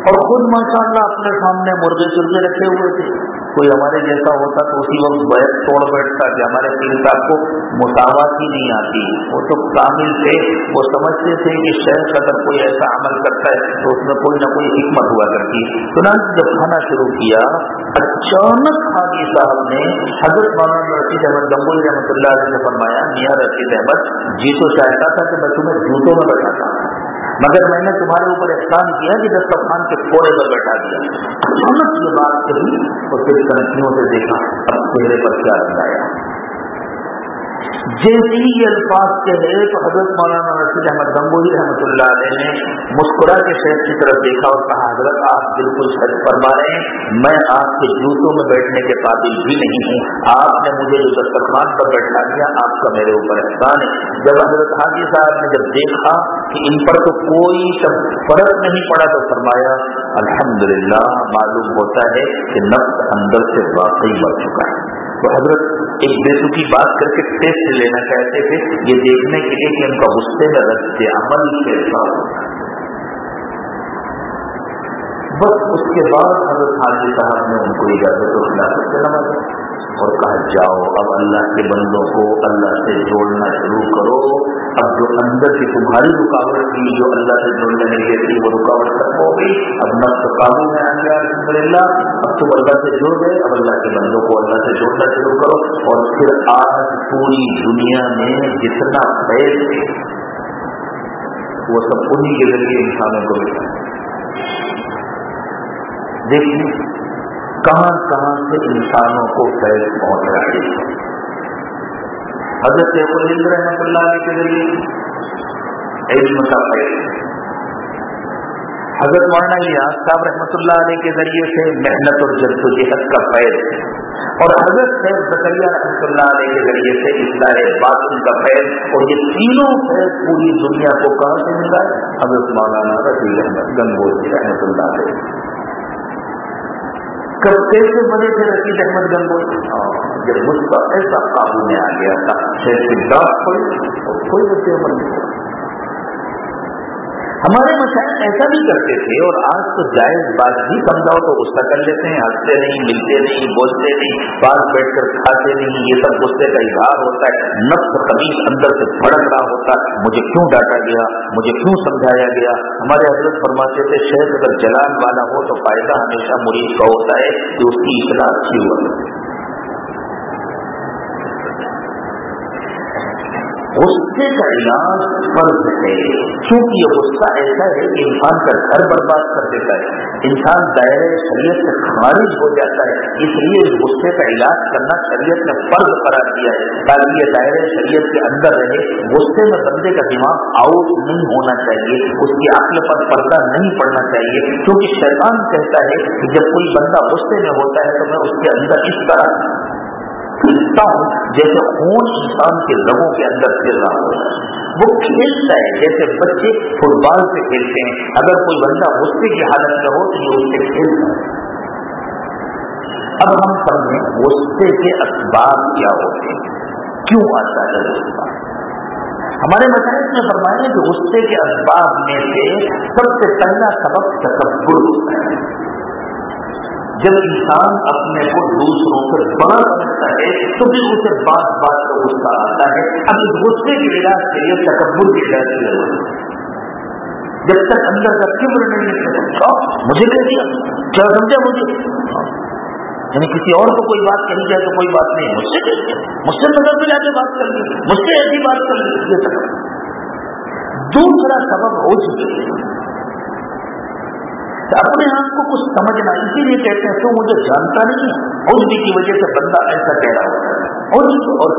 اور خود ماشاء اللہ اپنے سامنے مرغے چرغے رکھے ہوئے تھے۔ کوئی ہمارے جیسا ہوتا تو اسی وقت بیت توڑ بیٹھتا کہ ہمارے پیر صاحب کو مساوات ہی نہیں آتی۔ وہ تو کامل تھے۔ وہ سمجھتے تھے کہ شہر اگر کوئی ایسا عمل کرتا ہے تو اس میں کوئی نہ کوئی حکمت ہوا کرتی۔ ترنت جب کھانا شروع کیا، اچانک حاجی صاحب نے حضرت مولانا رشید احمد گمبوئی رحمۃ اللہ علیہ نے فرمایا، میاں رشید احمد جی تو چاہتا تھا کہ میں تمہیں جوتوں میں بیٹھاتا مگر میں نے تمہارے اوپر احسان کیا کہ دسترخوان کے کوڑے پر بیٹھا دیا۔ اچانک یہ بات کہی اور پھر کنکھیوں سے دیکھا، اب چہرے پر کیا رنگ آیا۔ جیسے ہی یہ الفاظ کے ہے تو حضرت مولانا رشید احمد گنگوئی رحمۃ اللہ علیہ نے مسکرا کے شہر کی طرف دیکھا اور کہا، حضرت آپ بالکل سچ فرما رہے ہیں، میں آپ کے جوتوں میں بیٹھنے کے قابل بھی نہیں ہوں۔ آپ نے مجھے جو دسترخوان پر بیٹھا دیا، آپ کا میرے اوپر احسان ہے۔ جب حضرت حاجی صاحب نے جب دیکھا کہ ان پر تو کوئی فرق نہیں پڑا تو فرمایا، الحمدللہ، معلوم ہوتا ہے کہ نفس اندر سے واقعی بڑھ چکا ہے۔ تو حضرت ایک بے بات کر کے ٹیسٹ لینا چاہتے تھے، یہ دیکھنے کے لیے کہ ان کا غصے میں رد عمل کیسا ہوگا بس اس کے بعد حضرت حاجی صاحب نے ان کو اجازت اخلاق سے نماز اور کہا، جاؤ اب اللہ کے بندوں کو اللہ سے جوڑنا شروع کرو۔ اب جو اندر کی تمہاری رکاوٹ تھی، جو اللہ سے جوڑنے نہیں دیتی وہ رکاوٹ ختم ہو گئی۔ اب نفس قابو میں آ گیا الحمد للہ اب تم اللہ سے جوڑ گئے، اب اللہ کے بندوں کو اللہ سے جوڑنا شروع کرو۔ اور پھر آج پوری دنیا میں جتنا فیض ہے وہ سب انہیں کے ذریعے انسانوں کو ملتا ہے دیکھیے کہاں کہاں سے انسانوں کو فیض پہنچ رہی ہے۔ حضرت الند رحمت اللہ علیہ کے ذریعے علم کا فیض۔ حضرت مولانا یاس صاحب رحمۃ اللہ علیہ کے ذریعے سے محنت اور جد و جہد کا فیض۔ اور حضرت صاحب زکریہ رحمۃ اللہ علیہ کے ذریعے سے اصلاح باطن کا فیض اور یہ تینوں فیض پوری دنیا کو کہاں سے ملا حضرت مولانا رفیع احمد گنگوئی رحمۃ اللہ علیہ۔ کب کیسے بنے تھے رشید احمد گنگوئی۔ جب مجھ پر ایسا قابو میں آ گیا تھا۔ شہر ڈاک پڑی اور کوئی ویسے عمل نہیں۔ ہمارے مسائل ایسا بھی کرتے تھے اور آج تو جائز بات بھی سمجھاؤ تو غصہ کر لیتے ہیں، ہنستے نہیں، ملتے نہیں، بولتے نہیں، پاس بیٹھ کر کھاتے نہیں، یہ سب غصے کا اظہار ہوتا ہے۔ نفس قمیص اندر سے بھڑک رہا ہوتا ہے۔ مجھے کیوں ڈانٹا گیا؟ مجھے کیوں سمجھایا گیا؟ ہمارے حضرت فرماتے تھے شہر اگر جلان والا ہو تو فائدہ ہمیشہ مرید کا ہوتا ہے کہ اس کی اطلاع اچھی ہوا غصے کا علاج فرض ہے۔ کیونکہ یہ غصہ ایسا ہے کہ انسان کا گھر برباد کر دیتا ہے۔ انسان دائرۂ شریعت سے خارج ہو جاتا ہے۔ اس لیے اس غصے کا علاج کرنا شریعت نے فرض قرار دیا ہے۔ تاکہ یہ دائرۂ شریعت کے اندر رہے۔ غصے میں بندے کا دماغ آؤٹ نہیں ہونا چاہیے۔ اس کی عقل پر پردہ نہیں پڑنا چاہیے۔ کیونکہ شیطان کہتا ہے کہ جب کوئی بندہ غصے میں ہوتا ہے تو میں اس کے اندر اس طرح ہوں جیسے خون انسان کے لبوں کے اندر پھر رہا ہوتا ہے۔ وہ کھیلتا ہے، جیسے بچے فٹ بال سے کھیلتے ہیں۔ اگر کوئی بندہ غصے کی حالت میں ہو تو یہ اس سے کھیلتا ہے۔ اب ہم سمجھیں غصے کے اسباب کیا ہوتے ہیں۔ کیوں آتا ہے غصہ ہمارے مسائل میں فرمائے کہ غصے کے اسباب میں سے سب سے پہلا سبب تکبر ہوتا ہے۔ جب انسان اپنے کو دوسروں سے بڑا سمجھتا ہے، تو پھر اسے بات بات کا غصہ آتا ہے۔ اب اس غصے کے علاج کے لیے تکبر کی ضرورت ہے۔ جب تک اندر کا کبر نہیں مجھے کہہ دیا۔ کیا سمجھا مجھے؟ یعنی کسی اور کو کوئی بات کہی جائے تو کوئی بات نہیں۔ مجھ سے مجھ سے نظر میں جا کے بات کر لی۔ مجھ سے ایسی بات کر لی۔ یہ دوسرا سبب ہو چکی ہے اپنے آپ کو کچھ سمجھنا اسی لیے کہتے ہیں تو مجھے جانتا نہیں اور کی وجہ سے بندہ ایسا کہہ رہا ہوتا ہے۔ اور اور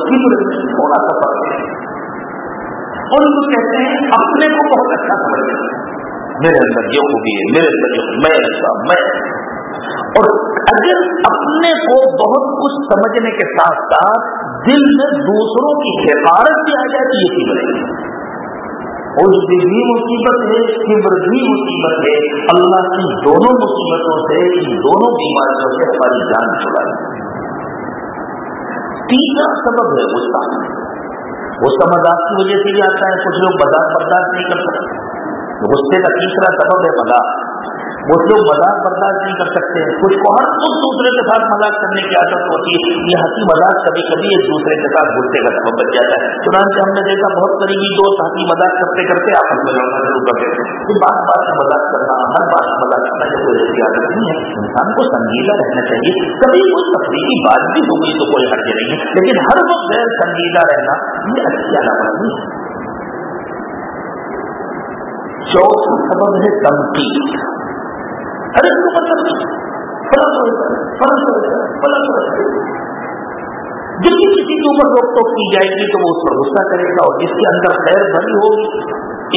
تھوڑا سا فرق ہے۔ اور ان کو کہتے ہیں، اپنے کو بہت اچھا سمجھ میرے اندر یہ خوبی ہے، میرے اندر جو میں ایسا میں اور اگر اپنے کو بہت کچھ سمجھنے کے ساتھ ساتھ دل میں دوسروں کی حفاظت بھی آ جائے تو یہ کی بنے گی اس بھی مصیبت ہے کبر بھی مصیبت ہے۔ اللہ کی دونوں مصیبتوں سے، ان دونوں بیماریوں سے ہماری جان چھڑائی۔ تیسرا سبب ہے غصہ غصہ مذاق کی وجہ سے بھی آتا ہے، کچھ لوگ مذاق برداشت نہیں کر سکتے۔ غصے کا تیسرا سبب ہے مذاق وہ لوگ مذاق برداشت نہیں کر سکتے کچھ کو ہر خود دوسرے کے ساتھ مذاق کرنے کی عادت ہوتی ہے۔ یہ ہنسی مذاق کبھی کبھی ایک دوسرے کے ساتھ غصے کا سبب بن جاتا ہے۔ چنانچہ ہم نے دیکھا بہت قریبی دوست ہنسی مذاق کرتے کرتے آپس میں لڑنا شروع کر دیتے بات بات میں مذاق کرنا، ہر بات میں مذاق کرنا یہ کوئی ایسی عادت نہیں ہے۔ انسان کو سنجیدہ رہنا چاہیے۔ کبھی کوئی تفریحی بات بھی ہو گئی تو کوئی حرج نہیں ہے۔ لیکن ہر وقت غیر سنجیدہ رہنا یہ اچھی علامت نہیں ہے۔ چوتھا سبب ہے تنقید۔ ارے اس کو مطلب جب بھی کسی کے اوپر روک ٹوک کی جائے گی تو وہ اس پر غصہ کرے گا اور جس کے اندر خیر بھری ہوگی،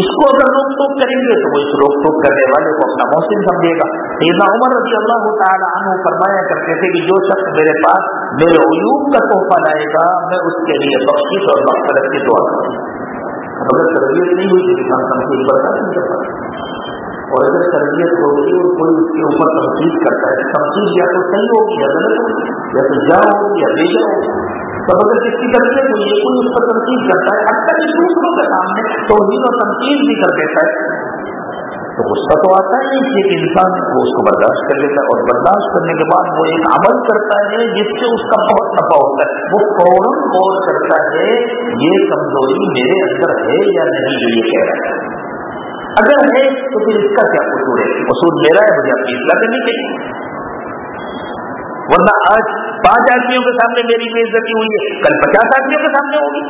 اس کو اگر روک ٹوک کریں گے تو وہ اس روک ٹوک کرنے والے کو اپنا محسن سمجھے گا۔ سیدنا عمر رضی اللہ تعالیٰ عنہ فرمایا کرتے تھے کہ جو شخص میرے پاس میرے عیوب کا تحفہ لائے گا، میں اس کے لیے بخش اور مقصد کی دعا کروں۔ اگر تربیت نہیں ہوئی تو کسان نہیں کر سکتا اور اگر تربیت ہوگی اور کوئی اس کے اوپر تنقید کرتا ہے، تنقید یا تو صحیح ہوگی یا غلط ہوگی، یا تو جا ہوگی یا بے جا ہوگی۔ تب اگر کس کی تربیت ہوئی ہے، کوئی اس پر تنقید کرتا ہے، حتیٰ کہ دوسروں کے سامنے توہین اور تنقید بھی کر دیتا ہے۔ تو غصہ تو آتا ہے کہ ایک انسان وہ اس کو برداشت کر لیتا ہے اور برداشت کرنے کے بعد وہ ایک عمل کرتا ہے جس سے اس کا بہت نفع ہوتا ہے۔ وہ فوراً غور کرتا ہے، یہ کمزوری میرے اندر ہے یا نہیں، یہ کہہ رہا ہے۔ اگر ہے تو پھر اس کا کیا قصور ہے؟ قصور میرا ہے، مجھے اپنی اصلاح کرنی چاہیے۔ ورنہ آج پانچ آدمیوں کے سامنے میری بے عزتی ہوئی ہے، کل پچاس آدمیوں کے سامنے ہوگی،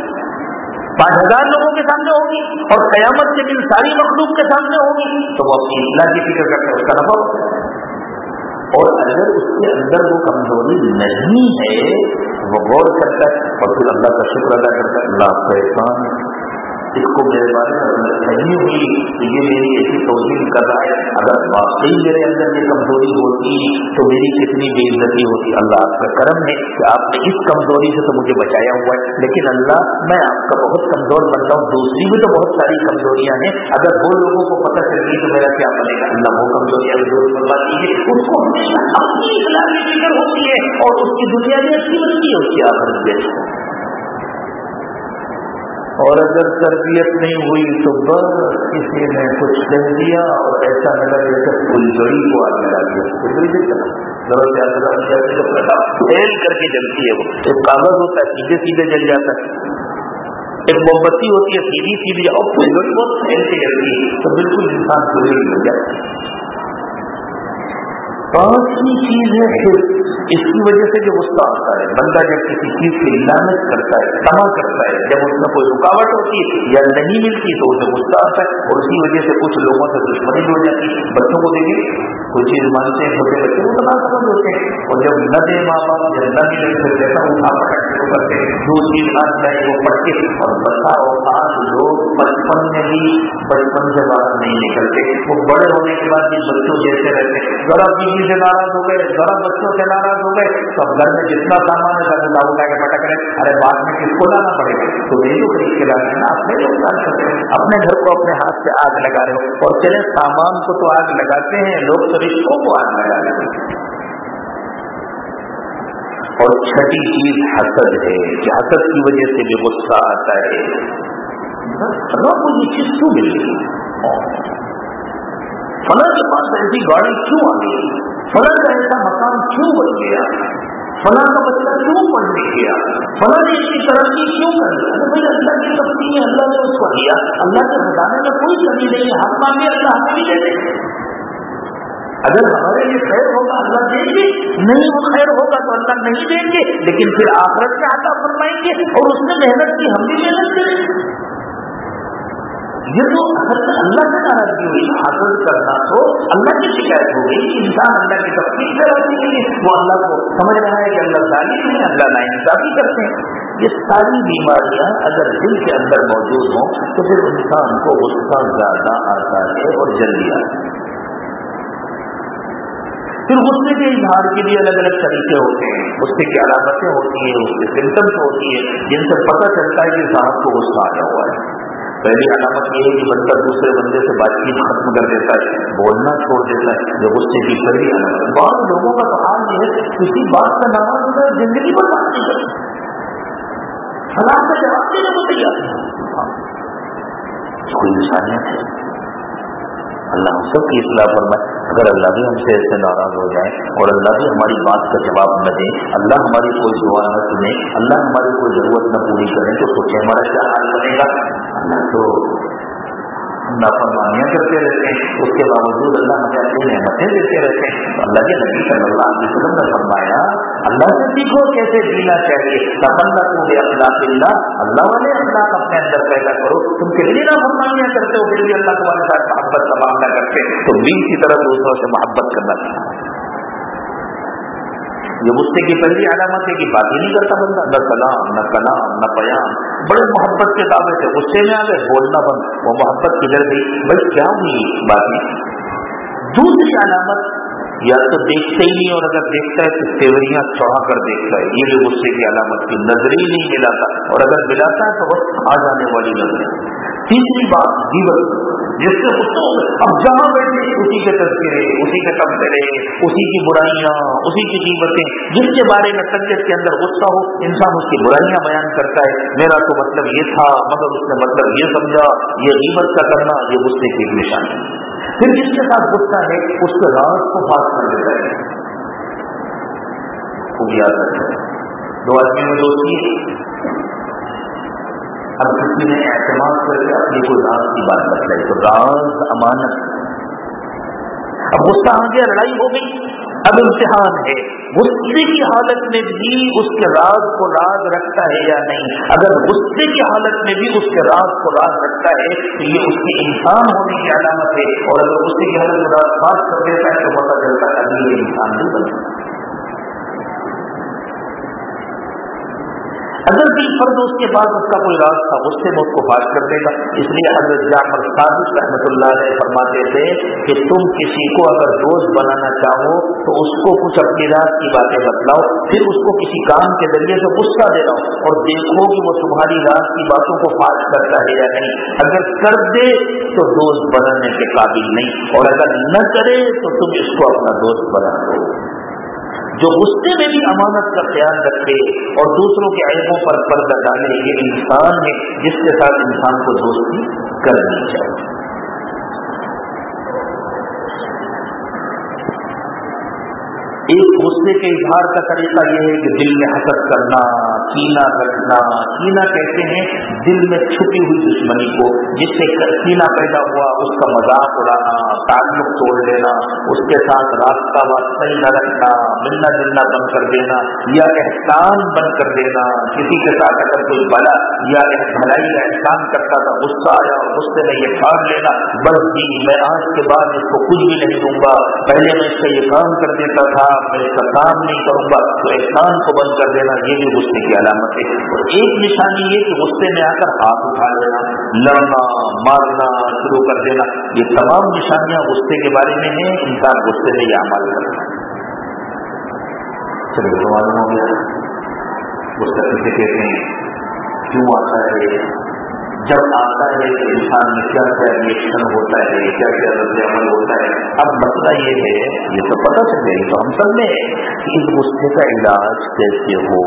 پانچ ہزار لوگوں کے سامنے ہوگی اور قیامت کے دن ساری مخلوق کے سامنے ہوگی، تو وہ اپنی اصلاح کی فکر کرتے اس کا نفع اور اگر اس کے اندر وہ کمزوری نہیں ہے، وہ غور کرتا ہے اور پھر اللہ کا شکر ادا کرتا ہے۔ اللہ کا احسان اس کو میرے بارے میں صحیح ہوئی کہ یہ میری ایسی توجہ کر رہا ہے، اگر واقعی میرے اندر یہ کمزوری ہوتی تو میری کتنی بے عزتی ہوتی؟ اللہ آپ کا کرم ہے کہ آپ نے اس کمزوری سے تو مجھے بچایا ہوا ہے۔ لیکن اللہ، میں آپ کا بہت کمزور بنتا ہوں، دوسری بھی تو بہت ساری کمزوریاں ہیں۔ اگر وہ لوگوں کو پتہ چل گئی تو میرا کیا بنے گا؟ اللہ وہ کمزوریاں بھی دور کروا دیجیے اس کو ہمیشہ اپنی اخلاق کی فکر ہوتی ہے اور اس کی دنیا بھی اچھی بنتی ہے، اس کی آخر بھی اور اگر تربیت نہیں ہوئی تو بس کسی نے کچھ کہہ دیا اور ایسا لگا جیسے پھول جڑی کو آگ لگا دیا پھیل کر کے جلتی ہے وہ۔ ایک کاغذ ہوتا ہے، سیدھے سیدھے جل جاتا ہے۔ ایک موم بتی ہوتی ہے، سیدھی سیدھی، اور پھول جڑی بہت پھیل کے جلتی ہے۔ تو بالکل انسان پھول جڑی بن جاتا ہے۔ پانچویں چیز ہے پھر اس کی وجہ سے جو غصہ آتا ہے، بندہ جب کسی چیز کی لانت کرتا ہے تما کرتا ہے، جب اس میں کوئی رکاوٹ ہوتی ہے یا نہیں ملتی تو اسے غصہ آتا ہے اور اسی وجہ سے کچھ لوگوں سے دشمنی جڑ جاتی ہے۔ بچوں کو دیکھیں کوئی چیز مانتے ہیں، چھوٹے بچے کو تو سمجھ ہوتے ہیں اور جب نہ دے ماں باپ، جب نہ ملے پھر جیسا اٹھا پٹک شروع کرتے ہیں۔ جو چیز آج جائے وہ پڑھ کے اور بتا اور آج لوگ بچپن میں بھی بچپن سے باہر نہیں نکلتے۔ وہ بڑے ہونے کے بعد بھی بچوں جیسے رہتے ذرا بیوی سے ناراض ہو گئے، ذرا بچوں سے ناراض ہو گئے تو اب گھر میں جتنا سامان ہے گھر میں اٹھا کے پٹک رہے ارے بعد میں کس کو لانا پڑے گا؟ تو نہیں جو خرید کے لانا ہے نا، اپنے نقصان کرتے ہیں۔ اپنے گھر کو اپنے ہاتھ سے آگ لگا رہے ہو۔ اور چلے، سامان کو تو آگ لگاتے ہیں، لوگ تو رشتوں کو آگ لگا رہے ہیں۔ اور چھٹی چیز حسد ہے کہ حسد کی وجہ سے بھی غصہ آتا ہے۔ یہ چیز کیوں ملی فلاں کے پاس ایسی گاڑی کیوں آ گئی؟ فلاں کا ایسا مکان کیوں بن گیا؟ فلاں کا بچہ کیوں پڑھنے گیا؟ فلاں نے اس کی ترقی کیوں کر دیا بھائی، اللہ کی سختی ہے، اللہ نے اس کو دیا۔ اللہ کے خزانے میں کوئی کمی نہیں ہے، ہاتھ مانگے اللہ ہمیں بھی دے دے اگر ہمارے لیے خیر ہوگا، اللہ دیں گے۔ نہیں، وہ خیر ہوگا تو اللہ نہیں دیں گے۔ لیکن پھر آخرت کے عطا فرمائیں گے اور اس نے محنت کی ہم بھی محنت کریں۔ گے یہ تو اللہ سے ناراضگی ہوئی حاصل کرنا تو اللہ کی شکایت ہو گئی انسان اللہ کی تفصیل کرانے کے لیے وہ اللہ کو سمجھ رہا ہے کہ اللہ تعلیم ہے، اللہ نا انصافی کرتے ہیں۔ یہ ساری بیماریاں اگر دل کے اندر موجود ہوں تو پھر انسان کو غصہ زیادہ آتا ہے اور جلدی آتا ہے۔ پھر غصے کے اظہار کے لیے الگ الگ طریقے ہوتے ہیں۔ غصے کی علامتیں ہوتی ہیں، اس کے سمٹمس ہوتی ہیں، جن سے پتہ چلتا ہے کہ صاحب کو غصہ آیا ہوا ہے۔ پہلی علامت یہ ہے کہ بچہ دوسرے بندے سے بات چیت ختم کر دیتا ہے، بولنا چھوڑ دیتا ہے، جو غصے کی پہلی علامت بعض لوگوں کا حال یہ ہے کسی بات کا نام زندگی پر بات نہیں کرتی حالات کا جواب دینے کو تیار ہاں۔ کوئی انسانیت ہے؟ اللہ ہم سب کی اصلاح فرمائے۔ اگر اللہ بھی ہم سے ایسے ناراض ہو جائے اور اللہ بھی ہماری بات کا جواب نہ دے، اللہ ہماری کوئی دعا نہ سنے، اللہ ہماری کوئی ضرورت نہ پوری کرے، تو سوچے ہمارا کیا حال بنے گا؟ اللہ تو نافرمانیاں کرتے رہتے ہیں۔ اس کے باوجود اللہ ہمیں اپنی نعمتیں دیتے رہتے ہیں۔ اللہ کے نبی صلی اللہ علیہ وسلم نے فرمایا، اللہ سے سیکھو کیسے جینا چاہیے۔ تمنا کو بھی اللہ۔ اللہ اللہ والے اخلاق اپنے اندر پیدا کرو۔ تم کے لیے نافرمانیاں کرتے ہو؟ پھر بھی اللہ تمہارے ساتھ محبت کا معاملہ کرتے تو بھی اسی طرح دوسروں سے محبت کرنا چاہیے۔ یہ غصے کی پہلی علامت ہے کہ بات ہی نہیں کرتا بندہ نہ سلام نہ کلام، نہ پیام بڑے محبت کے دعوے تھے غصے میں آ گئے، بولنا بند۔ وہ محبت کدھر گئی بھائی، کیا ہوئی بات نہیں دوسری علامت، یا تو دیکھتے ہی نہیں، اور اگر دیکھتا ہے تو تیوریاں چڑھا کر دیکھتا ہے۔ یہ بھی غصے کی علامت کی نظر ہی نہیں ملاتا۔ اور اگر ملاتا ہے تو وقت آ جانے والی نظر تیسری بات، جیون۔ جس سے اب جہاں بیٹھے اسی کے تذکرے، اسی کے تبصرے، اسی کی برائیاں، اسی کی قیمتیں، جس کے بارے میں طبیعت کے اندر غصہ ہو، انسان اس کی برائیاں بیان کرتا ہے، میرا تو مطلب یہ تھا، مگر اس نے مطلب یہ سمجھا، یہ قیمت کا کرنا، یہ غصے کی نشانی پھر جس کے ساتھ غصہ ہے، اس کے راز کو پاس کر دیتا ہے۔ خوب یاد رکھتا ہے دو آدمی میں دوستی اب کسی نے اعتماد کر کے اپنی کوئی راز کی بات بتلائی تو راز امانت اب غصہ آ گیا لڑائی ہو گئی اب امتحان ہے۔ غصے کی حالت میں بھی اس کے راز کو راز رکھتا ہے یا نہیں؟ اگر غصے کی حالت میں بھی اس کے راز کو راز رکھتا ہے تو یہ اس کے انسان ہونے کی علامت ہے۔ اور اگر غصے کی حالت کو راز پاس کر دیتا ہے تو پتا چلتا ہے ابھی یہ انسان نہیں بنتا اگر بھی فرد اس کے بعد اس کا کوئی راز تھا اس سے میں اس کو فاش کر دے گا، اس لیے حضرت جعفر صادق رحمۃ اللہ علیہ فرماتے تھے کہ تم کسی کو اگر دوست بنانا چاہو تو اس کو کچھ اپنی راز کی باتیں بتلاؤ، پھر اس کو کسی کام کے ذریعے سے غصہ دے رہا اور دیکھو کہ وہ تمہاری راز کی باتوں کو فاش کرتا ہے یا نہیں۔ اگر کر دے تو دوست بنانے کے قابل نہیں، اور اگر نہ کرے تو تم اس کو اپنا دوست بنا دو۔ جو غصے میں بھی امانت کا خیال رکھے اور دوسروں کے عیبوں پر پردہ ڈالے یہ انسان ہے، جس کے ساتھ انسان کو دوستی کرنی چاہیے۔ ایک غصے کے اظہار کا طریقہ یہ ہے کہ دل میں حسد کرنا، کینا رکھنا کینا کہتے ہیں دل میں چھپی ہوئی دشمنی کو، جس سے کینا پیدا ہوا، اس کا مذاق اڑانا، تعلق توڑ دینا اس کے ساتھ راستہ واسطہ ہی نہ رکھنا، ملنا جلنا بند کر دینا یا احسان بند کر دینا۔ کسی کے ساتھ اگر کوئی بلا یا بھلائی کا احسان کرتا تھا، غصہ آیا اور غصے میں یہ کام لینا، بس جی میں آج کے بعد اس کو کچھ بھی نہیں دوں گا۔ پہلے میں اس کا یہ کام کر دیتا تھا میں اس کا کام نہیں کروں گا تو احسان کو بند کر دینا یہ بھی غصے کی علامت ہے۔ اور ایک نشانی یہ کہ غصے میں آ کر ہاتھ اٹھا لینا، لڑنا، مارنا شروع کر دینا، یہ تمام نشانیاں غصے کے بارے میں ہیں، انسان غصے میں یہ عمل کرنا چلو معلوم ہو گیا۔ غصہ کسے کہتے ہیں؟ کیوں آتا ہے؟ جب آتا ہے کہ انسان میں کیا کیا ریئیکشن ہوتا ہے، کیا کیا رد عمل ہوتا ہے، اب مسئلہ یہ ہے، یہ تو پتہ چلے تو ہم سب میں کہ اس غصے کا علاج کیسے ہو؟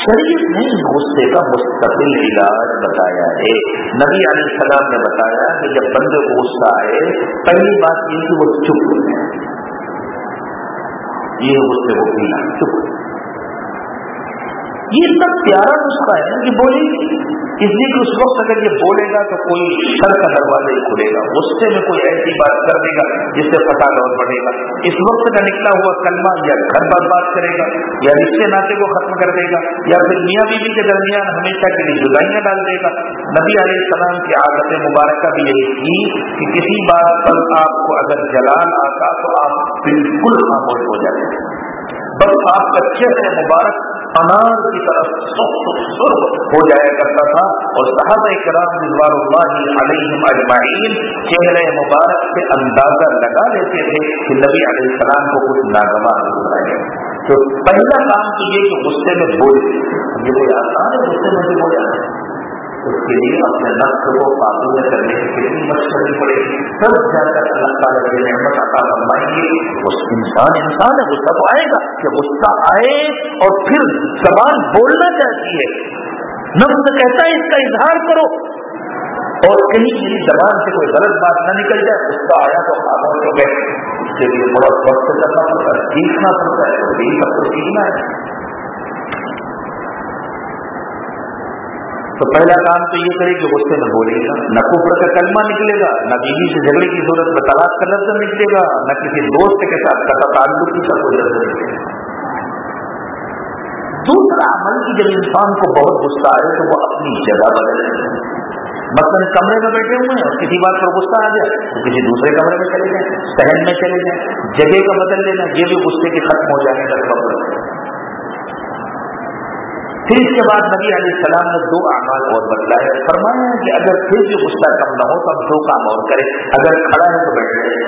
شریف نے غصے کا مستقل علاج بتایا ہے۔ نبی علیہ السلام نے بتایا کہ جب بندے کو غصہ آئے، پہلی بات یہ کہ وہ چپ ہو یہ غصے کو پینا چپ یہ سب پیارا نسخہ ہے کہ بولے اس لیے کہ اس وقت اگر یہ بولے گا تو کوئی شر کا دروازہ ہی کھلے گا۔ غصے میں کوئی ایسی بات کر دے گا جس سے پتا اور پڑے گا۔ اس وقت کا نکلا ہوا کلمہ یا گھر بات بات کرے گا، یا رشتے ناطے کو ختم کر دے گا، یا پھر میاں بیوی کے درمیان ہمیشہ کے لیے جدائیاں ڈال دے گا۔ نبی علیہ السلام کی عادت مبارکہ بھی یہی تھی کہ کسی بات پر آپ کو اگر جلال آتا تو آپ بالکل خاموش ہو جاتے۔ بس آپ کا چہرے مبارک انار کی طرف ہو جایا کرتا تھا اور صحابہ کرام رضوان اللہ علیہ اجمعین چہرے مبارک سے اندازہ لگا لیتے تھے کہ نبی علیہ السلام کو کچھ ناگوار ہو رہا ہے۔ تو پہلا کام تو یہ کہ غصے میں بولے۔ یہ کوئی آسان ہے غصے میں بھی ہے اس کے لیے اپنے نقص کو قابو میں کرنے کی کتنی مشق کرنی پڑے گی؟ سب جا کر اللہ تعالیٰ کی نعمت عطا فرمائیں گے۔ اس انسان انسان ہے، غصہ تو آئے گا کہ غصہ آئے اور پھر زبان بولنا چاہتی ہے۔ نفس کہتا ہے، اس کا اظہار کرو۔ اور کہیں کسی زبان سے کوئی غلط بات نہ نکل جائے، غصہ آیا تو خاموش ہو گئے۔ اس کے لیے بڑا وقت کرنا پڑتا ہے سیکھنا پڑتا ہے سیکھنا ہے۔ تو پہلا کام تو یہ کرے کہ غصے میں بولے گا۔ نہ کفر کا کلمہ نکلے گا، نہ بیوی سے جھگڑے کی صورت میں تلاش کا لفظ نکلے گا، نہ کسی دوست کے ساتھ کا تعلق کی سب کوئی لفظ نکلے گا۔ دوسرا عمل کی جب انسان کو بہت غصہ آئے تو وہ اپنی جگہ بدل مثلاً کمرے میں بیٹھے ہوئے ہیں، کسی بات پر غصہ آ گیا تو کسی دوسرے کمرے میں چلے جائیں شہر میں چلے جائیں، جگہ کا بدل لینا، یہ بھی غصے کے ختم ہو جانے کا سبب پھر اس کے بعد نبی علیہ السلام نے دو اعمال اور بتلایا فرمایا کہ اگر پھر بھی غصہ کم نہ ہو تو ہم دو کام اور کریں۔ اگر کھڑا ہے تو بیٹھ جائے۔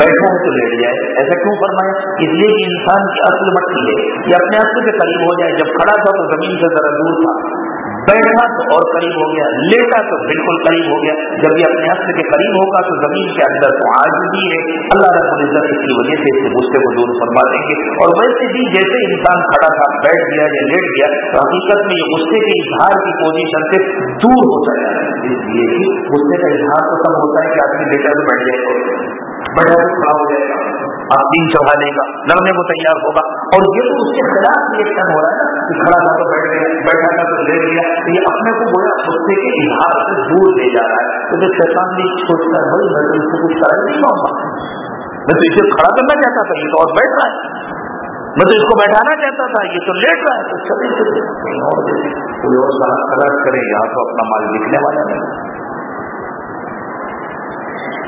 بیٹھا ہے تو لیٹ جائے ایسا کیوں فرمایا؟ اس لیے کہ انسان کی اصل مٹی ہے۔ یہ اپنے اصل کے قریب ہو جائے۔ جب کھڑا تھا تو زمین سے ذرا دور تھا۔ بیٹھا تو اور قریب ہو گیا، لیٹا تو بالکل قریب ہو گیا۔ جب یہ اپنے حسن کے قریب ہوگا تو زمین کے اندر تو آج بھی ہے۔ اللہ رب العزت اس کی وجہ سے اس غصے کو دور فرما دیں گے۔ اور ویسے بھی جیسے انسان کھڑا تھا، بیٹھ گیا یا لیٹ گیا، تو حقیقت میں یہ غصے کے اظہار کی پوزیشن سے دور ہوتا ہے۔ اس لیے کہ غصے کا اظہار تو کم ہوتا ہے کہ آدمی بیٹھا تو بیٹھ جائے گا۔ بیٹھا تو کھڑا ہو جائے گا۔ آپ دین چڑھا لے گا، لڑنے کو تیار ہوگا۔ اور یہ تو اس کے خلاف ریئیکشن ہو رہا ہے نا کہ کھڑا تھا تو بیٹھ گیا بیٹھا تھا تو لے لیا۔ یہ اپنے کو گویا غصے کے اظہار سے دور لے جا رہا ہے۔ تو جو شیطان بھی سوچتا ہے، بھائی میں تو اس کو کچھ کرا نہیں پاؤں میں تو اسے کھڑا کرنا چاہتا تھا، یہ تو اور بیٹھ رہا ہے۔ میں تو اس کو بیٹھانا چاہتا تھا، یہ تو لیٹ رہا ہے۔ تو چلے چلے۔ کہیں اور کوئی اور سلاح کرے، یہاں تو اپنا مال لکھنے والا نہیں۔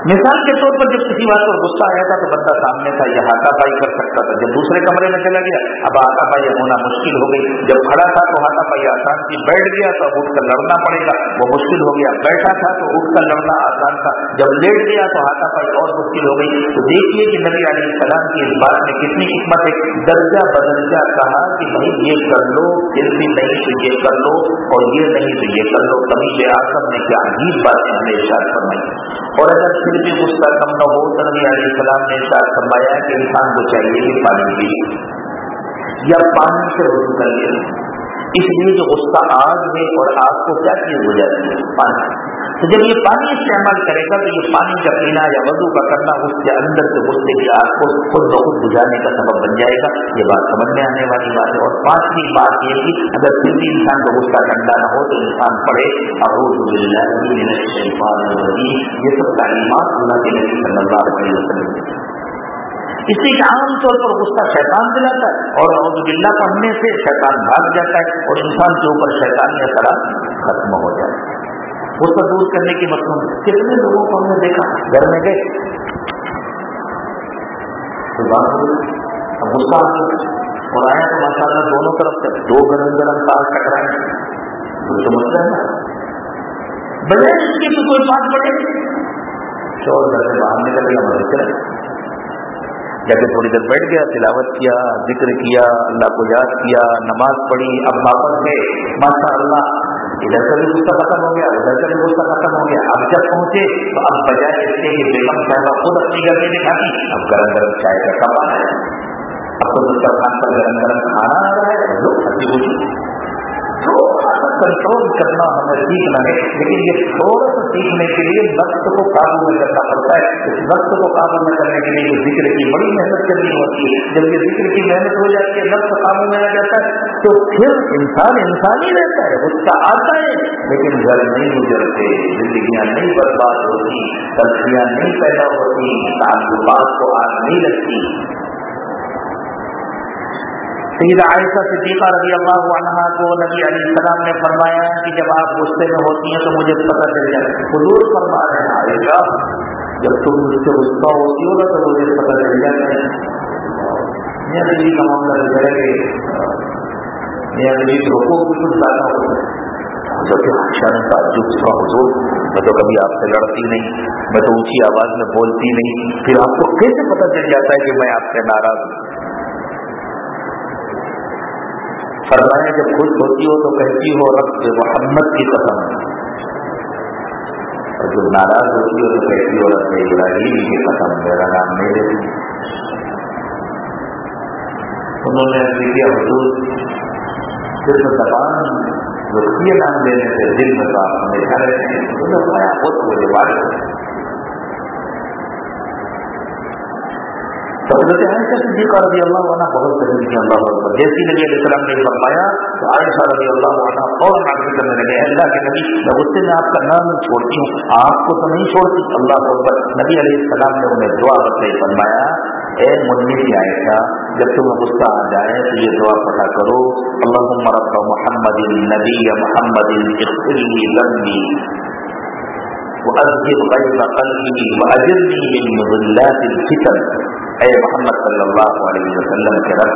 مثال کے طور پر جب کسی بات پر غصہ آیا تھا تو بندہ سامنے تھا، یہ ہاتھا پائی کر سکتا تھا۔ جب دوسرے کمرے میں چلا گیا، اب ہاتھا پائی ہونا مشکل ہو گئی۔ جب کھڑا تھا تو ہاتھا پائی آسان تھی، بیٹھ گیا تو اٹھ کر لڑنا پڑے گا، وہ مشکل ہو گیا۔ بیٹھا تھا تو اٹھ کر لڑنا آسان تھا۔ جب لیٹ گیا تو ہاتھا پائی اور مشکل ہو گئی۔ تو دیکھیے کہ نبی علیہ السلام کی اس بات میں کتنی حکمت ہے۔ درجہ بدرجہ کہا کہ بھائی یہ کر لو، پھر بھی نہیں تو یہ کر لو اور یہ نہیں تو یہ کر لو۔ کبھی سے آسم نے کیا عجیب بات ہمیں اشار فرمائی۔ اور اگر پھر بھی غصہ کم نہ ہو تو نبی علیہ السلام نے ساتھ فرمایا کہ انسان کو چاہیے کہ پانی پی یا پانی سے رجوع کر لے۔ اس لیے جو غصہ آگ ہے اور آگ کو کیا چیز ہو جاتی ہے؟ پانی۔ تو جب یہ پانی استعمال کرے گا تو یہ پانی کا پینا یا وضو کا کرنا اس کے اندر سے غصے کی آگ کو خود بخود بجھانے کا سبب بن جائے گا۔ یہ بات سمجھ میں آنے والی بات ہے۔ اور پانچویں بات یہ کہ اگر پھر بھی انسان کا غصہ ٹھنڈا نہ ہو تو انسان پڑھے۔ یہ سب تعلیمات اللہ کے نبی صلی اللہ علیہ وسلم اس لیے عام طور پر غصہ شیطان دلاتا ہے اور عوض باللہ پڑھنے سے شیطان بھاگ جاتا ہے اور انسان کے اوپر شیطانی اثرات ختم ہو جاتا ہے غصہ دور کرنے کی مطلب کتنے لوگوں کو ہم نے دیکھا؟ گھر میں گئے۔ تو بات غصہ اور آیا تو ماشاء اللہ دونوں طرف سے۔ دو گرم گرم تار ٹکرائے سمجھتا ہے۔ نا؟ بجائے اس کی کوئی بات پڑے چور گھر سے باہر نکل گیا مدد کرے جا کے تھوڑی دیر بیٹھ گیا، تلاوت کیا، ذکر کیا، اللہ کو یاد کیا، نماز پڑھی، اب واپس گئے۔ ماشاء اللہ ادھر کا بھی غصہ ختم ہو گیا ادھر کا بھی غصہ ختم ہو گیا اب جب پہنچے تو اب بجائے اس کے کہ بیگم صاحبہ خود اپنی گھر میں دکھاتی اب گرم گرم چائے کا کب آ رہا ہے اب تو دسترخوان پر گرم گرم کھانا آ رہا ہے لوگ ہنسی خوشی تھوڑا سا کنٹرول کرنا ہمیں سیکھنا ہے لیکن یہ تھوڑا سا سیکھنے کے لیے وقت کو قابو میں کرنا پڑتا ہے اس وقت کو قابو میں کرنے کے لیے ذکر کی بڑی محنت کرنی ہوتی ہے جب یہ ذکر کی محنت ہو جاتی ہے وقت قابو میں آ جاتا ہے تو پھر انسان انسان ہی رہتا ہے غصہ آتا ہے لیکن گھر نہیں گزرتے زندگیاں نہیں برباد ہوتی سبزیاں نہیں پیدا ہوتی تعلقات کو آگ نہیں لگتی سید عائشہ صدیقہ رضی اللہ عنہ کو نبی علیہ السلام نے فرمایا کہ جب آپ غصے میں ہوتی ہیں تو مجھے پتہ چل جائے حضور فرما رہے ہیں، عائشہ، جب تم مجھ سے غصہ ہوتی ہو نا تو مجھے پتہ چل جاتا ہے۔ میاں نبی کا معاملہ گزرے گے میاں نبی روکو بھی کچھ زیادہ ہو جب عائشہ نے تعجب کا حضور، میں تو کبھی آپ سے لڑتی نہیں، میں تو اونچی آواز میں بولتی نہیں۔ پھر آپ کو کیسے پتہ چل جاتا ہے کہ میں آپ سے ناراض ہوں۔ فرمایا، جب خوش ہوتی ہو تو کہتی ہو، رب کے محمد کی قسم اور جب ناراض ہوتی ہو تو کہتی ہو، رب ابراہیم کی قسم میرا نام میرے انہوں نے کیا، حضور صرف زبان رخیے نام دینے سے دل میں تو آپ ہمیشہ رہتے ہیں خود مجھے بات حضرت عائشہ صدیقہ رضی اللہ عنہ بہت پسند کی اللہ اکبر جیسی نبی علیہ السلام نے فرمایا تو عائشہ رضی اللہ عنہ اور نازل کرنے لگے اللہ کے نبی میں غصے میں آپ کا نام چھوڑتی ہوں آپ کو تو نہیں چھوڑتی۔ اللہ اکبر نبی علیہ السلام نے انہیں دعا بتائی فرمایا، اے منی کی عائشہ، جب تمہیں غصہ آ جائے تو یہ دعا پڑھا کرو اللہ رب محمد نبی محمد ذنبی وأذهب غيظ قلبي وأجرني من مضلات الفتن۔ اے محمد صلی اللہ علیہ وسلم کے رب۔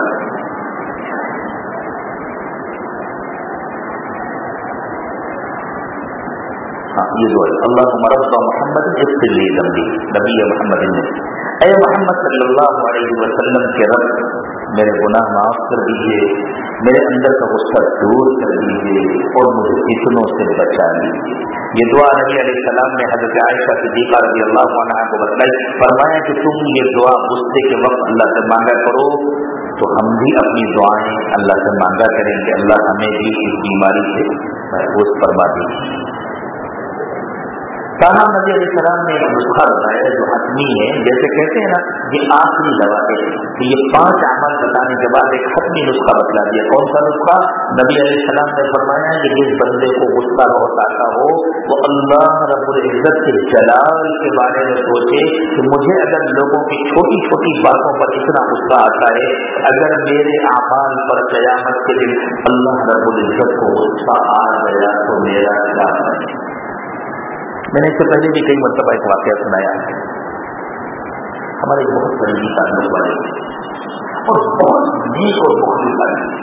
ہاں، یہ دعا اللہ مرد محمد اغفر لی ذنبی نبی محمد اے محمد صلی اللہ علیہ وسلم کے رب، میرے گناہ معاف کر دیجیے میرے اندر کا غصہ دور کر دیجیے اور مجھے اتنوں سے بچا لیجیے یہ دعا نبی علیہ السلام نے حضرت عائشہ صدیقہ رضی اللہ عنہ کو بتلائی۔ فرمایا کہ تم یہ دعا غصے کے وقت اللہ سے مانگا کرو۔ تو ہم بھی اپنی دعائیں اللہ سے مانگا کریں کہ اللہ ہمیں بھی اس بیماری سے محفوظ فرما دیجیے تاہم نبی علیہ السلام نے ایک نسخہ بتایا جو حتمی ہے، جیسے کہتے ہیں نا یہ آخری دوا ہے، کہ یہ پانچ عمل بتانے کے بعد ایک حتمی نسخہ بتلا دیا۔ کون سا نسخہ؟ نبی علیہ السلام نے فرمایا کہ جس بندے کو غصہ بہت آتا ہو، وہ اللہ رب العزت کے جلال کے بارے میں سوچے کہ مجھے اگر لوگوں کی چھوٹی چھوٹی باتوں پر اتنا غصہ آتا ہے، اگر میرے اعمال پر قیامت کے دن اللہ رب العزت کو غصہ آ گیا تو میرا کیا ہے میں نے اس سے پہلے بھی کئی مرتبہ ایک واقعہ سنایا ہمارے بہت بڑی تعلق والے اور بہت نیک اور بہت والے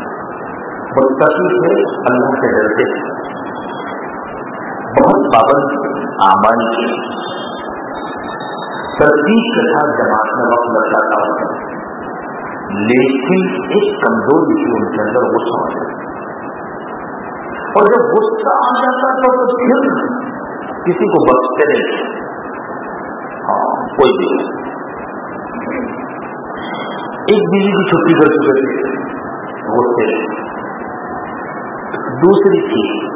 مستقل ہے اللہ سے۔ ڈرتے بہت پابند آمان کے ترتیب کے ساتھ جماعت میں وقت لگاتا ہوں۔ لیکن ایک کمزوری تھی ان کے اندر غصہ آ جاتا اور جب غصہ آ جاتا تو پھر کسی کو بخشتے نہیں۔ ہاں کوئی بھی۔ ایک بیوی کی چھٹی کر چکے تھے۔ غصے دوسری تھی۔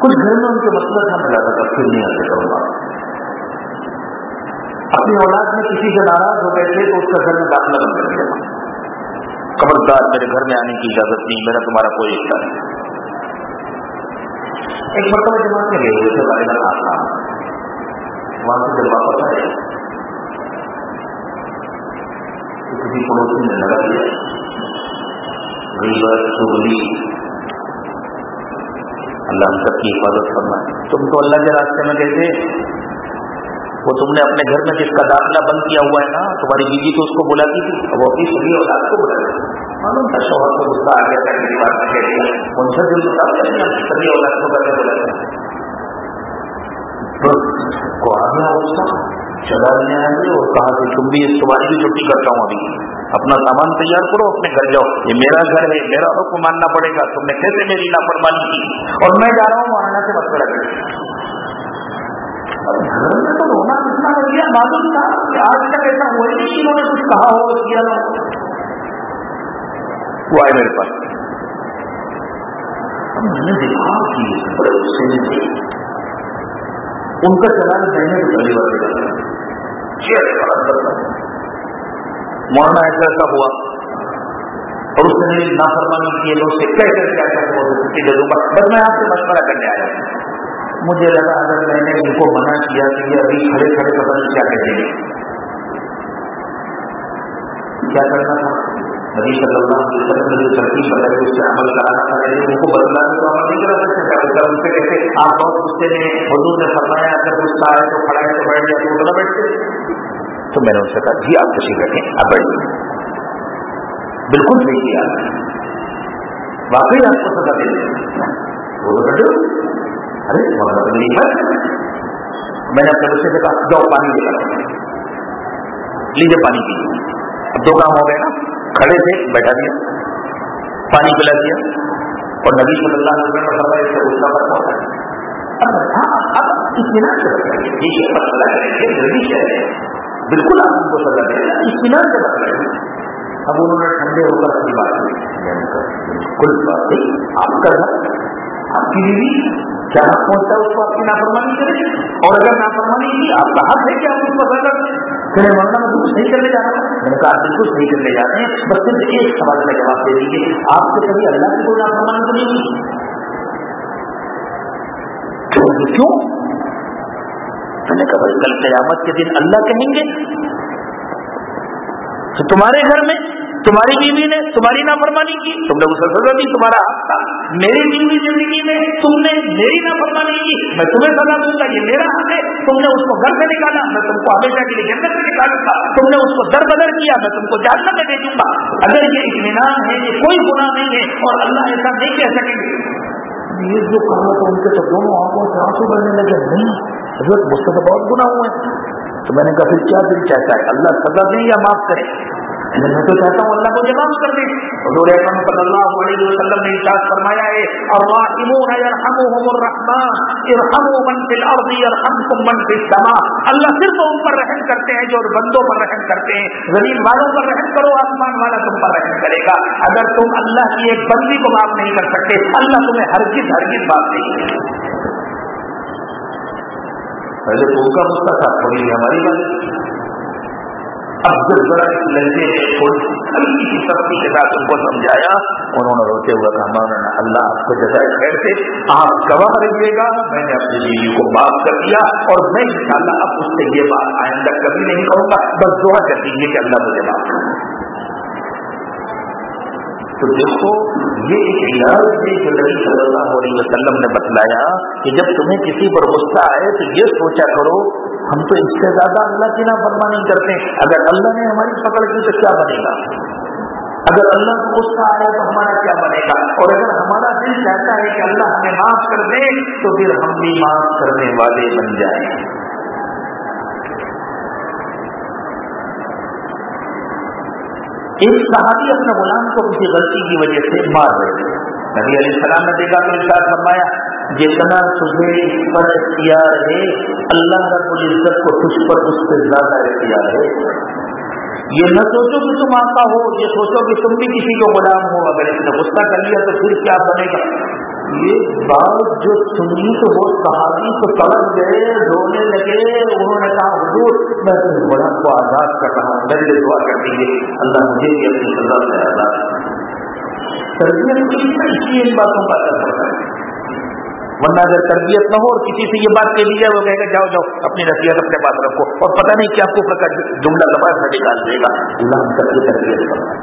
کچھ گھر میں ان کے مسئلہ تھا ملا تھا پھر نہیں آتے کروں گا اپنی اولاد میں کسی سے ناراض ہو گئے تھے تو اس کا گھر میں داخلہ بند کر دیا۔ خبردار، میرے گھر میں آنے کی اجازت نہیں، میرا تمہارا کوئی حصہ نہیں۔ ایک مرتبہ جماعت میں گئے ہوئے تھے بارے میں آتا وہاں سے جب واپس آئے کسی پڑوسی نے لگا دیا غیبت چگلی اللہ ہم سب کی حفاظت کرنا تم تو اللہ کے راستے میں گئے تھے۔ وہ تم نے اپنے گھر میں جس کا داخلہ بند کیا ہوا ہے نا، تمہاری بیوی تو اس کو بلاتی تھی۔ وہ اپنی سبھی اولاد کو بلا معلوم تھا شوہر کو غصہ آ گیا تھا میری بات کہہ دیا۔ ان سے دل بتا سبھی اولاد کو کرنے بولا کو آ گیا غصہ چلا لے آئے اور کہا کہ تم بھی تمہاری بھی چھٹی کرتا ہوں ابھی۔ اپنا سامان تیار کرو، اپنے گھر جاؤ۔ یہ میرا گھر ہے، میرا حکم ماننا پڑے گا۔ تم نے کیسے میری لاپرواہی کی؟ اور میں جا رہا ہوں وہاں سے مسئلہ کر گھر میں تو رونا کتنا ہو گیا، معلوم تھا کہ آج تک ایسا ہوا نہیں انہوں نے کچھ کہا ہو کیا نہ وہ آئے میرے پاس۔ میں نے دیکھا کہ بڑے غصے میں تھے ان کا چلان میں نے پہلی بار دیکھا مولانا ایسا ایسا ہوا۔ اور اس نے نافرمانی کیے لوگ سے کہہ کر کے ایسا چھٹی دوں گا بس میں آپ سے مشورہ کرنے آیا۔ مجھے لگا اگر میں نے ان کو منع کیا کہ یہ ابھی کھڑے کھڑے پتہ نہیں کیا کہتے ہیں۔ کیا کرنا تھا؟ نبی صلی اللہ علیہ وسلم نے جو ترتیب بتائی اس سے عمل کرانا تھا لیکن ان کو بدلانے تو عمل نہیں کرا سکتے ان سے کہتے آپ بہت غصے میں حضور نے فرمایا، اگر غصہ آئے تو کھڑا ہے تو بیٹھ جائے تو نہ بیٹھتے تو میں نے ان سے کہا جی آپ کسی بیٹھیں آپ بیٹھیں بالکل صحیح کیا۔ واقعی آپ کو سزا دے دیں۔ وہ تو بیٹھے۔ ارے مطلب نہیں ہے میں نے اپنے بچے سے کہا، جاؤ، پانی لے کر لیجیے پانی پیجیے اب دو کام ہو گئے نا۔ کھڑے تھے، بیٹھا دیا، پانی پلا دیا اور نبی صلی اللہ علیہ وسلم کا اس سے غصہ ختم ہوتا ہے ہاں، اب اطمینان سے دیکھیے مسئلہ ہے یہ جلدی سے بالکل آپ ان کو سزا دیں اطمینان سے مسئلہ اب انہوں نے ٹھنڈے ہو کر اپنی بات یعنی بالکل بات نہیں آپ کا گھر آپ کی بیوی جہاں پہنچتا ہے، اس کو آپ کی نافرمانی کرے اور اگر نافرمانی کی آپ کا حق ہے کہ آپ اس کو سزا کریں پھر مولانا میں بالکل صحیح کرنے جا رہا ہوں۔ میں نے کہا بالکل صحیح کرنے جا رہے ہیں۔ بس صرف ایک سوال کا جواب دے دیجیے آپ سے کبھی اللہ کی کوئی نافرمانی تو نہیں ہوئی کیوں؟ میں نے کہا، بھائی کل قیامت کے دن اللہ کہیں گے۔ تو تمہارے گھر میں تمہاری بیوی نے تمہاری نافرمانی کی؟ تم نے اسے سزا دی تمہارا حق تھا میری بیوی زندگی میں تم نے میری نافرمانی کی، میں تمہیں سزا دوں گا، یہ میرا حق ہے، تم نے اس کو گھر سے نکالا، میں تم کو ہمیشہ کے لیے جنت سے نکالوں گا، تم نے اس کو در بدر کیا، میں تم کو جاننا میں دے دوں گا۔ اگر یہ اطمینان ہے یہ کوئی گناہ نہیں ہے اور اللہ ایسا نہیں کہہ سکیں گے یہ جو کہا تھا ان کے تو دونوں آنکھوں سے آنسو بڑھنے لگے۔ نہیں، حضرت مجھ سے تو بہت گناہ ہوئے۔ تو میں نے کہا پھر کیا دل چاہتا ہے؟ اللہ سزا دیں یا معاف کرے؟ میں تو چاہتا ہوں اللہ کو جواب کر دے۔ حضور اکرم صلی اللہ علیہ وسلم نے ارشاد فرمایا ہے، الراحمون يرحمهم الرحمن، ارحموا من في الارض يرحمكم من في السماء۔ اللہ صرف ان پر رحم کرتے ہیں جو بندوں پر رحم کرتے ہیں۔ زمین والوں پر رحم کرو، آسمان والا تم پر رحم کرے گا۔ اگر تم اللہ کی ایک بندی کو معاف نہیں کر سکتے، اللہ تمہیں ہر چیز ہر چیز بات نہیں کرے پہلے ان کا مسئلہ تھا، تھوڑی ہماری بات۔ اب جب ذرا لہجے تھوڑی ہلکی سی سختی کے ساتھ ان کو سمجھایا، انہوں نے روتے ہوئے کہا، مولانا، اللہ آپ کو جزائے خیر سے۔ آپ گواہ رہیے گا، میں نے اپنی بیوی کو معاف کر دیا اور میں ان شاء اللہ اب اس سے یہ بات آئندہ کبھی نہیں کہوں گا، بس دعا کر دیجیے کہ اللہ مجھے معاف کر تو دیکھو، یہ ایک علاج ہے جو نبی صلی اللہ علیہ وسلم نے بتلایا کہ جب تمہیں کسی پر غصہ آئے تو یہ سوچا کرو ہم تو اس سے زیادہ اللہ کی نا فرمانی کرتے ہیں۔ اگر اللہ نے ہماری پکڑ کی تو کیا بنے گا؟ اگر اللہ کو غصہ آیا تو ہمارا کیا بنے گا؟ اور اگر ہمارا دل چاہتا ہے کہ اللہ ہمیں معاف کر دے، تو پھر ہم بھی معاف کرنے والے بن جائیں۔ ایک صحابی اپنے غلام کو کسی غلطی کی وجہ سے مار رہے تھے نبی علیہ السلام نے دیکھا تو ارشاد فرمایا جتنا تمہیں پر اختیار ہے، اللہ رب العزت کو تجھ پر اس سے زیادہ اختیار ہے۔ یہ نہ سوچو کہ تم آتا ہو، یہ سوچو کہ تم بھی کسی کو غلام ہو۔ اگر اس نے غصہ کر لیا تو پھر کیا بنے گا؟ یہ بات جو سنی تو وہ صحابی تو تڑپ گئے، رونے لگے، انہوں نے کہا، حضور، میں تم بڑا کو آزاد کر رہا ہوں، میرے دعا کر دیجیے اللہ مجھے بھی اپنی سزا سے آزاد تربیت اس لیے ان باتوں کا اثر پڑتا ہے۔ ورنہ اگر تربیت نہ ہو اور کسی سے یہ بات کہہ لی جائے، وہ کہے گا، جاؤ جاؤ، اپنی نصیحت اپنے پاس رکھو۔ اور پتہ نہیں کیا کو جملہ زبان سے نکال دے گا۔ اللہ ہم سب کی تربیت کرتا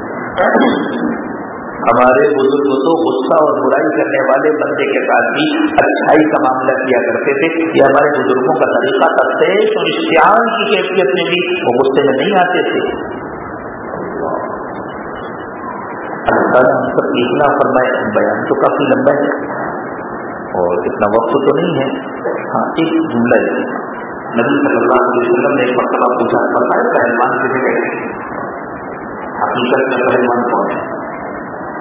ہمارے بزرگ تو غصہ اور برائی کرنے والے بندے کے ساتھ بھی اچھائی کا معاملہ کیا کرتے تھے۔ یہ ہمارے بزرگوں کا طریقہ کرتے تو اشتہار کی کیفیت میں بھی وہ غصے میں نہیں آتے تھے۔ ہم سب اتنا فرمائے بیان تو کافی لمبا ہے۔ اور اتنا وقت تو نہیں ہے۔ ہاں ایک جملہ ہے۔ نبی صلی اللہ علیہ وسلم نے ایک مرتبہ پوچھا، فرمایا، پہلوان کسی کہتے حقیقت میں پہلوان کون ہے؟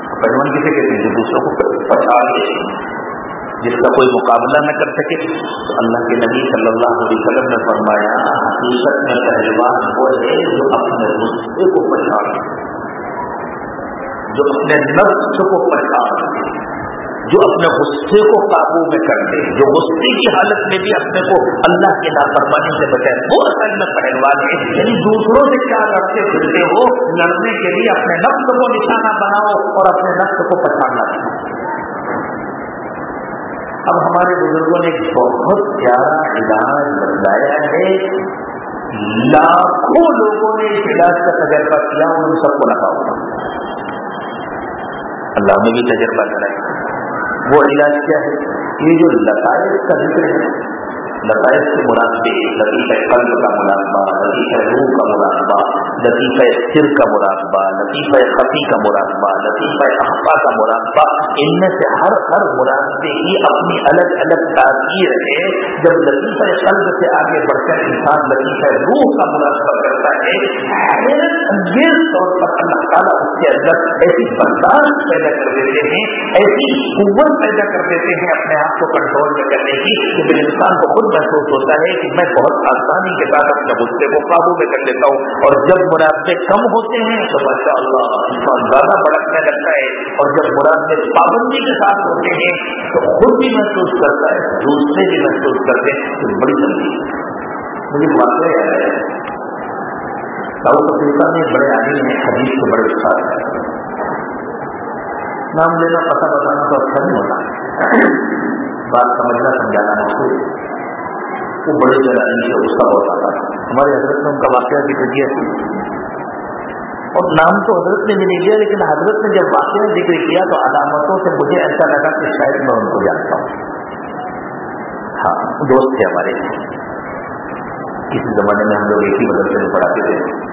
پہلوان کسے کہتے ہیں جو دوسروں کو پچھا دے جس کا کوئی مقابلہ نہ کر سکے۔ تو اللہ کے نبی صلی اللہ علیہ وسلم نے فرمایا، حقیقت میں پہلوان وہ ہے جو اپنے غصے کو پچھاڑ جو اپنے نفس کو پچھاڑ جو اپنے غصے کو قابو میں کر دے جو غصے کی حالت میں بھی اپنے کو اللہ کے نافرمانی سے بچائے وہ اصل میں پہلوان ہے یعنی دوسروں سے کیا لڑتے پھرتے ہو، لڑنے کے لیے اپنے نفس کو نشانہ بناؤ اور اپنے نفس کو پچھاڑنا اب ہمارے بزرگوں نے بہت پیارا علاج بتلایا ہے۔ لاکھوں لوگوں نے اس علاج کا تجربہ کیا ان سب کو لگا ہوگا اللہ نے بھی تجربہ کرایا۔ وہ علاج کیا ہے یہ جو لطائف کا ذکر ہے لطائف کے مناسبے لطیفہ قلب کا مراقبہ لطیفہ روح کا مراقبہ لطیفہ سر کا مراقبہ لطیفہ خفی کا مراقبہ لطیفہ احفا کا مراقبہ ان میں سے ہر ہر مراقبے کی اپنی الگ الگ تاثیر ہے۔ جب لطیفہ قلب سے آگے بڑھ کر انسان لطیفہ روح کا مراقبہ کرتا ہے، حیرت انگیز طور پر اللہ تعالیٰ اس کے اندر ایسی برداشت پیدا کر دیتے ہیں، ایسی قوت پیدا کر دیتے ہیں اپنے آپ کو کنٹرول میں کرنے کی، کہ انسان کو خود محسوس ہوتا ہے کہ میں بہت آسانی کے ساتھ اپنے غصے کو قابو میں کر لیتا ہوں اور جب مراد کم ہوتے ہیں تو ماشاء اللہ زیادہ بڑکنے لگتا ہے اور جب مراد پابندی کے ساتھ ہوتے ہیں تو خود بھی محسوس کرتا ہے، دوسرے بھی محسوس کرتے ہیں۔ تو بڑی جلدی۔ مجھے واقع ہے ساؤتھ افریقہ میں بڑے آدمی ہیں حدیث کے بڑے استاد نام لینا پتہ بتانا تو اچھا نہیں ہوتا۔ بات سمجھنا، سمجھانا مشکل۔ وہ بڑے جلانی سے اس کا بہت آتا تھا ہمارے حضرت میں ان کا واقعہ بھی کر دیا اور نام تو حضرت نے بھی نہیں لیا لیکن حضرت نے جب واقعہ ذکر کیا تو علامتوں سے مجھے ایسا لگا کہ شاید میں ان کو جانتا ہوں۔ ہاں دوست تھے ہمارے۔ کسی زمانے میں ہم لوگ ایک ہی مدرسے میں پڑھاتے تھے۔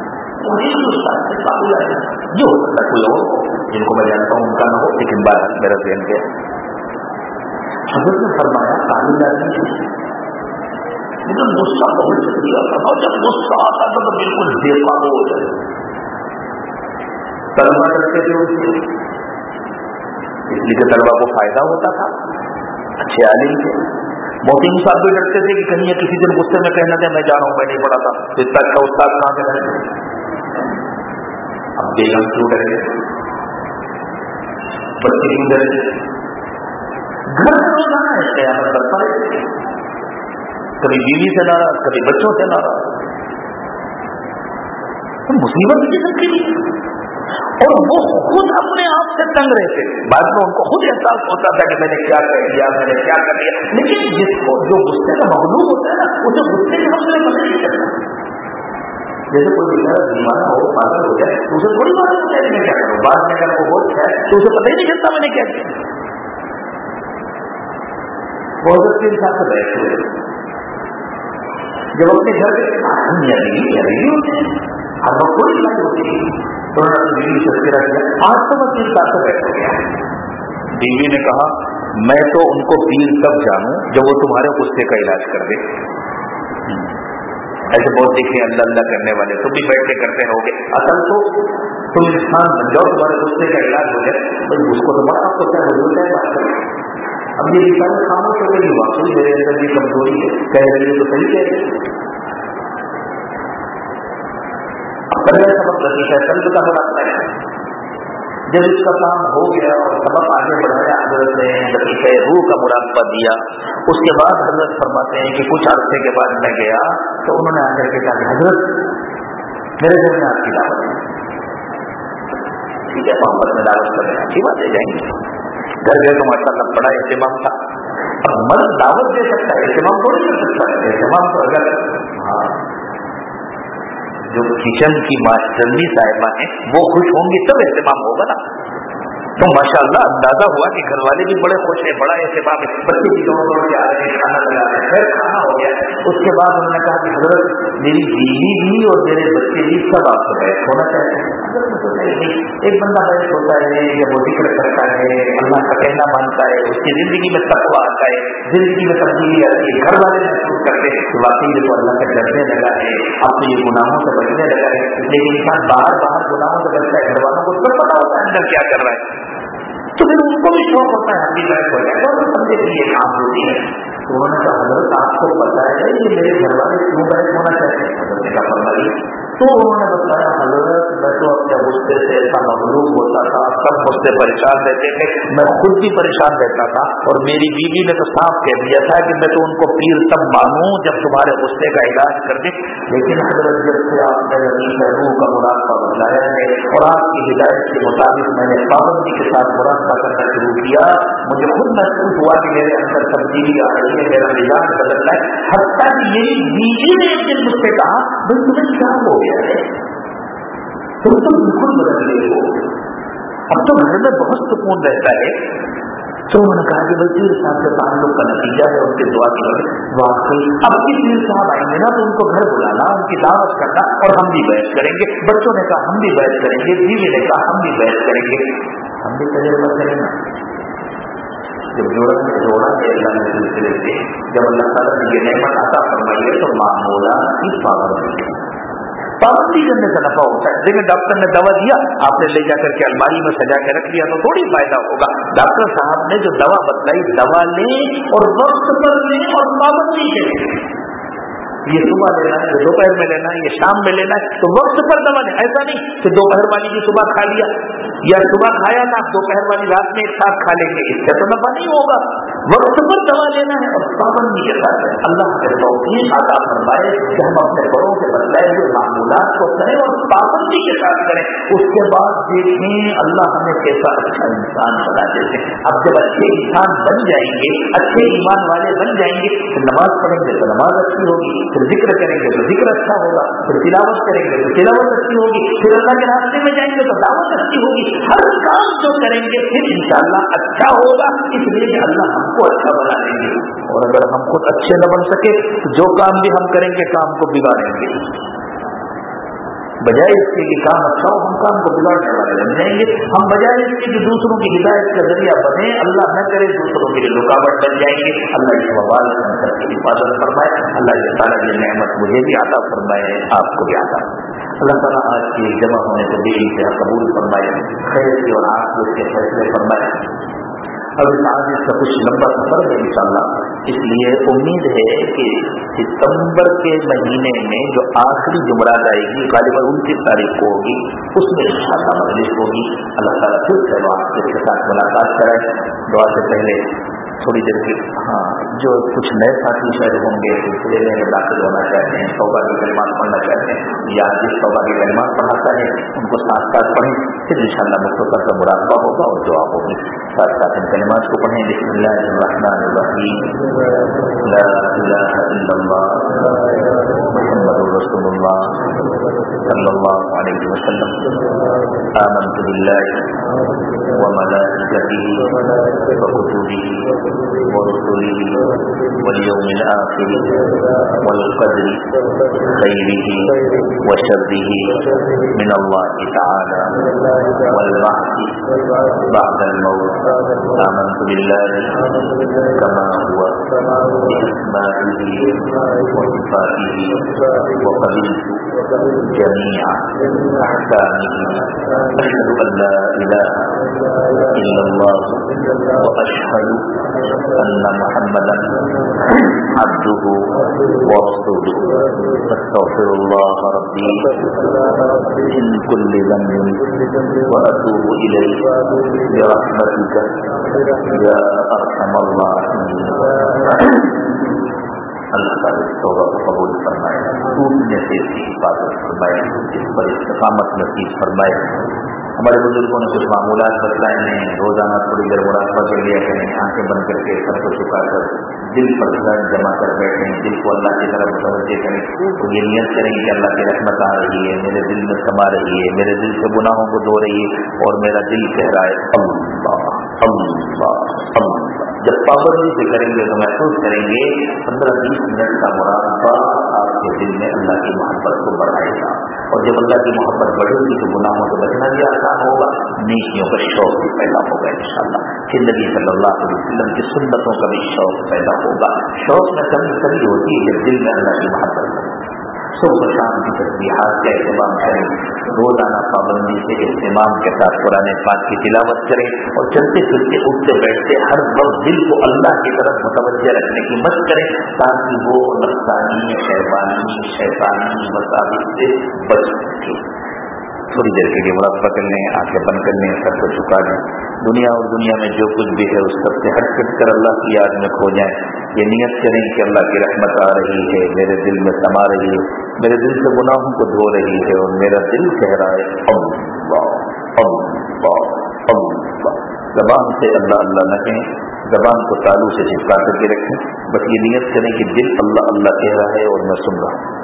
جو ہو سکتا کوئی اور جن کو میں جانتا ہوں ان کا نہ ہو لیکن بار میرا ذہن کے حضرت نے فرمایا تعلیم لیکن غصہ بہت جلدی آتا تھا جب غصہ آتا تھا تو بالکل بے قابو ہو جائے۔ طلبا کرتے تھے اس سے اس لیے کہ طلبا کو فائدہ ہوتا تھا۔ اچھے عالم تھے۔ موسم صاحب بھی ڈرتے تھے کہ کہیں کسی دن غصے میں کہنا تھا میں جا رہا ہوں، میں نہیں پڑھا تھا۔ اتنا اچھا استاد کہاں سے رہے اب بیگم کیوں ڈر ڈرے؟ بچے کیوں ڈرے گھر روزانہ ہے قیامت کرتا ہے۔ کبھی بیوی سے ناراض، کبھی بچوں سے ناراض۔ مصیبت کی سکتی اور وہ خود اپنے آپ سے تنگ رہتے بعد میں ان کو خود احساس ہوتا تھا کہ میں نے کیا کر دیا میں نے کیا کر دیا لیکن جس کو جو غصے کا مغلوب ہوتا ہے نا اسے غصے کے حملے میں نہیں کرنا جیسے کوئی بیچارا دیوانہ ہو، پاگل ہو جائے، تو اسے تھوڑی بات ہوتا ہے میں کیا کروں۔ بعد میں اگر وہ ہو جائے تو اسے پتہ ہی نہیں چلتا میں نے کیا کیا۔ بہت کے حساب سے بیٹھ ہوئے۔ جب اپنے گھر کے ہم یا ہوتے ہیں۔ ہر وقت کوئی بات ہوتی ہے تو انہوں نے بیوی تذکرہ کیا آج تو میں اپنے حساب سے بیٹھ گیا۔ بیوی نے کہا، میں تو ان کو پیر تب جانوں جب وہ تمہارے غصے کا علاج کر دے۔ ایسے بہت دیکھے، اللہ اللہ کرنے والے، تم بھی بیٹھ کے کرتے رہو گے۔ اصل تو تم انسان بن جاؤ، تمہارے غصے کا علاج ہو جائے۔ اس کو تو بڑا ہوتا ہے حضور ہے بات کریں اب یہ انسان خاموش ہو گئی واقعی میرے اندر بھی کمزوری ہے۔ کہہ رہی ہے تو صحیح کہہ رہی اب پہلے سبق لطیفہ ہے سب کا راستہ ہے جب اس کا کام ہو گیا اور سبق آگے بڑھایا، حضرت نے لطیفہ روح کا مراقبہ دیا۔ اس کے بعد حضرت فرماتے ہیں کہ کچھ عرصے کے بعد میں گیا تو انہوں نے آ کر کے کہا کہ حضرت، میرے گھر میں آپ کی دعوت ہے۔ ٹھیک ہے محبت میں دعوت کر رہے ہیں، اچھی بات ہے، جائیں گے۔ گھر گئے تو ماشاء اللہ بڑا اہتمام تھا۔ اب مرد دعوت دے سکتا ہے، اہتمام تھوڑی کر سکتا ہے۔ اہتمام تو اگر ہاں۔ جو کچن کی ماسٹرنی صاحبہ ہیں، وہ خوش ہوں گی، تب اہتمام ہوگا نا۔ تو ماشاء اللہ اندازہ ہوا کہ گھر والے بھی بڑے خوش ہیں، بڑا اہتمام ہے۔ بچے بھی دوڑ دوڑ کے آ رہے ہیں کھانا لگا رہے ہیں۔ پھر کھانا ہو گیا۔ اس کے بعد انہوں نے کہا کہ حضرت، میری بیوی بھی اور میرے بچے بھی سب آپ کو بیٹھ ہونا چاہیے ایک بندہ بیٹھ ہوتا ہے یا وہ ذکر کرتا ہے، اللہ کا کہنا مانتا ہے، اس کی زندگی میں تقوا آتا ہے، زندگی میں تبدیلی آتی ہے، گھر والے محسوس کرتے ہیں کہ واقعی یہ تو اللہ سے ڈرنے لگا ہے اپنے یہ گناہوں سے بچنے لگا ہے، لیکن انسان باہر باہر گناہوں سے بچتا ہے، گھر والوں کو سب پتا ہوتا ہے اندر کیا کر رہا ہے۔ تو پھر ان کو بھی شوق ہوتا ہے، ہم بیٹھ ہو جائے اور سمجھے کہ یہ کام ہوتی ہے۔ تو انہوں نے کہا، حضرت، آپ کو پتا ہے کہ میرے گھر والے کیوں بیٹھ ہونا چاہتے ہیں؟ حضرت کا فرمائی تو انہوں نے بتایا، حضرت، میں تو اپنے غصے سے ایسا مغلوب ہوتا تھا، سب مجھ سے پریشان رہتے تھے، میں خود بھی پریشان رہتا تھا اور میری بیوی نے تو صاف کہہ دیا تھا کہ میں تو ان کو پیر تب مانوں جب تمہارے غصے کا علاج کر دیں لیکن حضرت جب سے آپ نے روح کا مراقبہ بتایا ہے اور آپ کی ہدایت کے مطابق میں نے پابندی کے ساتھ مراقبہ کرنا شروع کیا، مجھے خود محسوس ہوا کہ میرے اندر تبدیلی آ رہی ہے، میرا مزاج بدلنا ہے۔ حتیٰ کہ میری بیوی نے ایک دن مجھ سے کہا، بھائی تمہیں کیا ہو گیا ہے تم تو بالکل بدل گئے ہو اب تو گھر میں بہت سکون رہتا ہے تو انہوں نے کہا کہ بھائی پیر صاحب کے تعلق کا نتیجہ ہے ان کے دعا کی واقعی اب کی پیر صاحب آئیں گے نا تو ان کو گھر بلانا ان کی دعوت کرنا اور ہم بھی بحث کریں گے بچوں نے کہا ہم بھی بحث کریں گے بیوی نے کہا ہم بھی بحث کریں گے ہم بھی تجربہ کریں گے جب جوڑا جوڑا ہے اللہ کے سلسلے سے جب اللہ تعالیٰ نے یہ نعمت عطا فرمائی ہے تو معمولہ کی پابندی پابندی کرنے کا نفع ہوتا ہے۔ لیکن ڈاکٹر نے دوا دیا، آپ نے لے جا کر کے الماری میں سجا کے رکھ لیا تو تھوڑی فائدہ ہوگا۔ ڈاکٹر صاحب نے جو دوا بتلائی، دوا لیں اور وقت پر لیں اور پابندی کریں۔ یہ صبح لینا ہے، یہ دوپہر میں لینا ہے، یہ شام میں لینا ہے، تو وقت پر دوا لیں ایسا نہیں کہ دوپہر والی بھی صبح کھا لیا یا صبح کھایا تھا دوپہر والی رات میں ایک ساتھ کھا لیں گے، اس سے تو نفع نہیں ہوگا۔ وقت پر دوا لینا ہے اور پابندی کے ساتھ اللہ کے توفیق عطا فرمائے کہ ہم اپنے بڑوں کے بدلائے ہوئے معمولات کو کریں اور پابندی کے ساتھ کریں۔ اس کے بعد دیکھیں اللہ ہمیں کیسا اچھا انسان بنا دیتے اب جب اچھے انسان بن جائیں گے، اچھے ایمان والے بن جائیں گے پھر نماز پڑھیں گے تو نماز اچھی ہوگی۔ پھر ذکر کریں گے تو ذکر اچھا ہوگا، پھر تلاوت کریں گے تو تلاوت اچھی ہوگی، پھر اللہ کے راستے میں جائیں گے تو دعوت اچھی ہوگی، ہر کام جو کریں گے پھر انشاءاللہ اچھا ہوگا، اس لیے کہ اللہ ہم کو اچھا بنا دیں گے۔ اور اگر ہم خود اچھے نہ بن سکے تو جو کام بھی ہم کریں گے، کام کو بگاڑیں گے۔ بجائے اس کے کہ کام اچھا ہو، ہم کام کو بگاڑنے والے بن جائیں گے، ہم بجائے اس کے کہ دوسروں کی ہدایت کا ذریعہ بنے اللہ نہ کرے دوسروں کے لیے رکاوٹ بن جائیں گے۔ اللہ اس وبال کی حفاظت فرمائے۔ اللہ کے تعالیٰ کی نعمت مجھے بھی عطا فرمائے، آپ کو بھی عطا اللہ تعالیٰ آج کی جمع ہونے سے دیر سے قبول فرمائے، خیر کی اور آپ اس کے فیصلے فرمائے۔ اب آج اس کا کچھ لمبا سفر ہے ان شاء اللہ اس لیے امید ہے کہ ستمبر کے مہینے میں جو آخری جمعرات آئے گی، غالباً انتیس تاریخ کو ہوگی، اس میں انشاءاللہ شاء مجلس ہوگی۔ اللہ تعالیٰ پھر سے آپ کے ساتھ ملاقات کرائے۔ دعا سے پہلے تھوڑی دیر کے ہاں جو کچھ نئے ساتھی شاید ہوں گے سلسلے میں داخل ہونا چاہتے ہیں صوبہ کی کلمات پڑھنا چاہتے ہیں۔ یا جس صوبہ کی کلمات پڑھنا ہے ان کو ساتھ ساتھ پڑھیں۔ پھر ان شاء اللہ مختصر کا مراقبہ ہوگا اور دعا ہوگی ساتھ ساتھ ان کلمات کو پڑھیں۔ بسم اللہ الرحمن الرحیم۔ لا الہ الا اللہ، محمد رسول اللہ۔ صلی اللہ علیہ وسلم. آمنت باللہ وملائکته وكتبه ورسله واليوم الآخر والقدر خيره وشره من الله تعالى والبعث بعد الموت. آمنت بالله كما هو بأسمائه وصفاته وقبلت جميع أحكامه أشهد أن لا إله إلا الله وأشهد أن محمدا عبده ورسوله. أستغفر الله ربي من كل ذنب وأتوب إليه برحمتك يا أرحم الراحمين. اللہ تعالیٰ توبہ کو قبول فرمائے سے اس کی حفاظت فرمائے، اس پر استقامت نصیب فرمائے۔ ہمارے بزرگوں نے کچھ معمولات بتلائے ہیں، روزانہ تھوڑی دیر مراقبہ کر لیا کریں، آنکھیں بند کر کے سب کو چکا کر دل پر گھر جمع کر بیٹھیں، دل کو اللہ کی طرف متوجہ کریں۔ تو یہ نیت کریں کہ اللہ کی رحمت آ رہی ہے، میرے دل میں سما رہی ہے، میرے دل سے گناہوں کو دھو رہی ہے اور میرا دل کہہ رہا ہے اللہ اللہ اللہ۔ جب پابندی سے کریں گے تو محسوس کریں گے، پندرہ بیس منٹ کا مراقبہ آپ کے دل میں اللہ کی محبت کو بڑھائے گا۔ اور جب اللہ کی محبت بڑھے گی تو گناہوں سے بچنا بھی آسان ہوگا، نیکیوں کا شوق بھی پیدا ہوگا ان شاء اللہ پھر نبی صلی اللہ علیہ وسلم کی سنتوں کا بھی شوق پیدا ہوگا۔ شوق میں کمی کمی ہوتی ہے جب دل میں اللہ کی محبت صبح شام کی تصویرات کا اہتمام کریں روزانہ پابندی سے اہتمام کے ساتھ قرآن پاک کی تلاوت کریں اور چلتے پھرتے اٹھتے بیٹھتے ہر وقت دل کو اللہ کی طرف متوجہ رکھنے کی مت کریں تاکہ وہ نقصانی شیبانی شیطانی مساوی سے بچ سکے تھوڑی دیر کے لیے مراقبہ کر لیں آنکھیں بند کر لیں سب کو چکا دیں دنیا اور دنیا میں جو کچھ بھی ہے اس سب سے ہٹ کٹ کر اللہ کی یاد میں کھو جائیں یہ نیت کریں کہ اللہ کی رحمت آ رہی ہے، میرے دل میں سما رہی ہے، میرے دل سے گناہوں کو دھو رہی ہے اور میرا دل کہہ رہا ہے اللہ اللہ اللہ۔ زبان سے اللہ اللہ نہ کہیں، زبان کو تالو سے چپکا کر کے رکھیں۔ بس یہ نیت کریں کہ دل اللہ اللہ کہہ رہا ہے اور میں سن رہا ہوں۔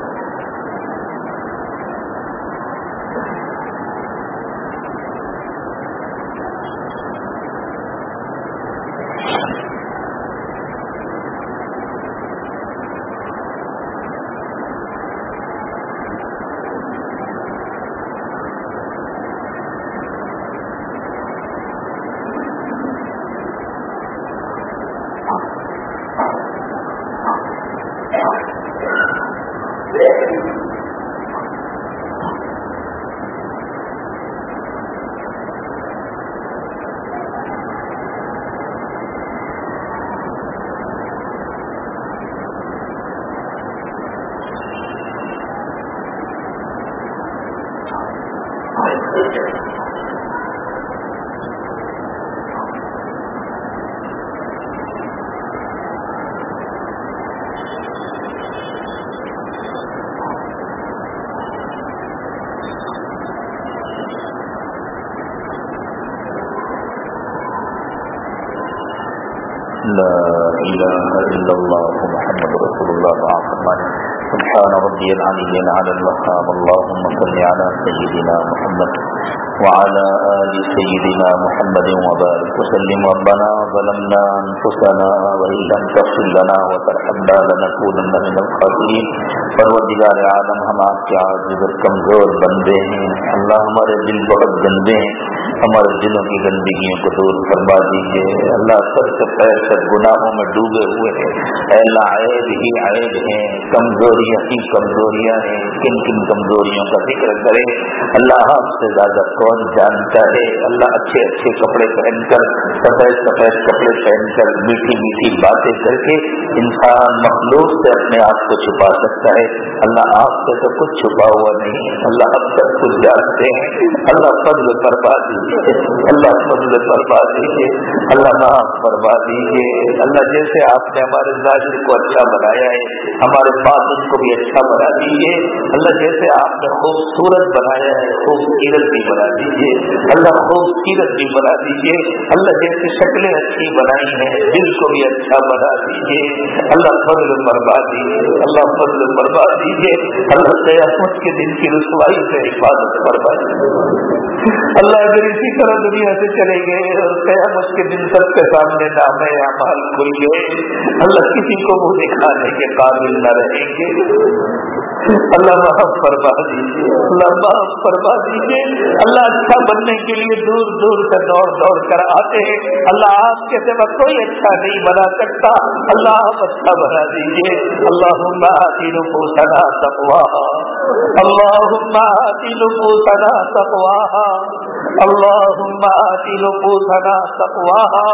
إله إلا الله محمد رسول الله وعلى سبحان ربي العلي على المقام اللهم صل على سيدنا محمد وعلى آل سيدنا محمد وبارك وسلم. ربنا ظلمنا أنفسنا وإن لم تغفر لنا وترحمنا لنكونن من الخاسرين. پروردگار عالم ہم آپ کے عاجز اور کمزور بندے ہیں. اللہ ہمارے دل بہت گندے ہیں. ہمارے دلوں کی گندگیوں کو دور فرما دیجیے اللہ سب سے پیر سے گناہوں میں ڈوبے ہوئے ہیں۔ اللہ عیب ہی عیب ہیں۔ کمزوریاں ہی کمزوریاں ہیں۔ کن کن کمزوریوں کا ذکر کرے۔ اللہ آپ سے زیادہ کون جانتا ہے؟ اللہ اچھے اچھے کپڑے پہن کر، سفید سفید کپڑے پہن کر میٹھی میٹھی باتیں کر کے انسان مخلوق سے اپنے آپ کو چھپا سکتا ہے۔ اللہ آپ سے تو کچھ چھپا ہوا نہیں، اللہ اب تک کچھ جانتے ہیں۔ اللہ فضل فرما دیجیے اللہ فضل فرما دیجیے اللہ معاف فرما دیجیے اللہ جیسے آپ نے ہمارے ظاہر کو اچھا بنایا ہے، ہمارے باطن کو بھی اچھا بنا دیجیے اللہ جیسے آپ نے خوبصورت بنایا ہے، خوبصورت بھی بنا دیجیے اللہ خوبصورت بھی بنا دیجیے اللہ جیسے شکلیں اچھی بنائی ہیں، دل کو بھی اچھا بنا دیجیے اللہ فضل فرما دیجیے اللہ فضل فرما دیجیے اللہ قیامت کے دن کی رسوائی سے حفاظت فرمائیے اللہ اگر اسی طرح دنیا سے چلے گئے اور قیامت کے دن سب کے سامنے نام اعمال کھل گئے۔ اللہ کسی کو وہ دکھانے کے قابل نہ رہیں گے۔ اللہ معاف فرما دیجیے اللہ معاف فرما دیجیے اللہ اچھا بننے کے لیے دور دور سے دوڑ دوڑ کر آتے ہیں۔ اللہ آپ کے سوا کوئی اچھا نہیں بنا سکتا۔ اللہ آپ اچھا بنا دیجیے اللہ تینوں کو سنا سکوا اللہ تینوں کو سنا سکوا اللهم آت نفوسنا تقواها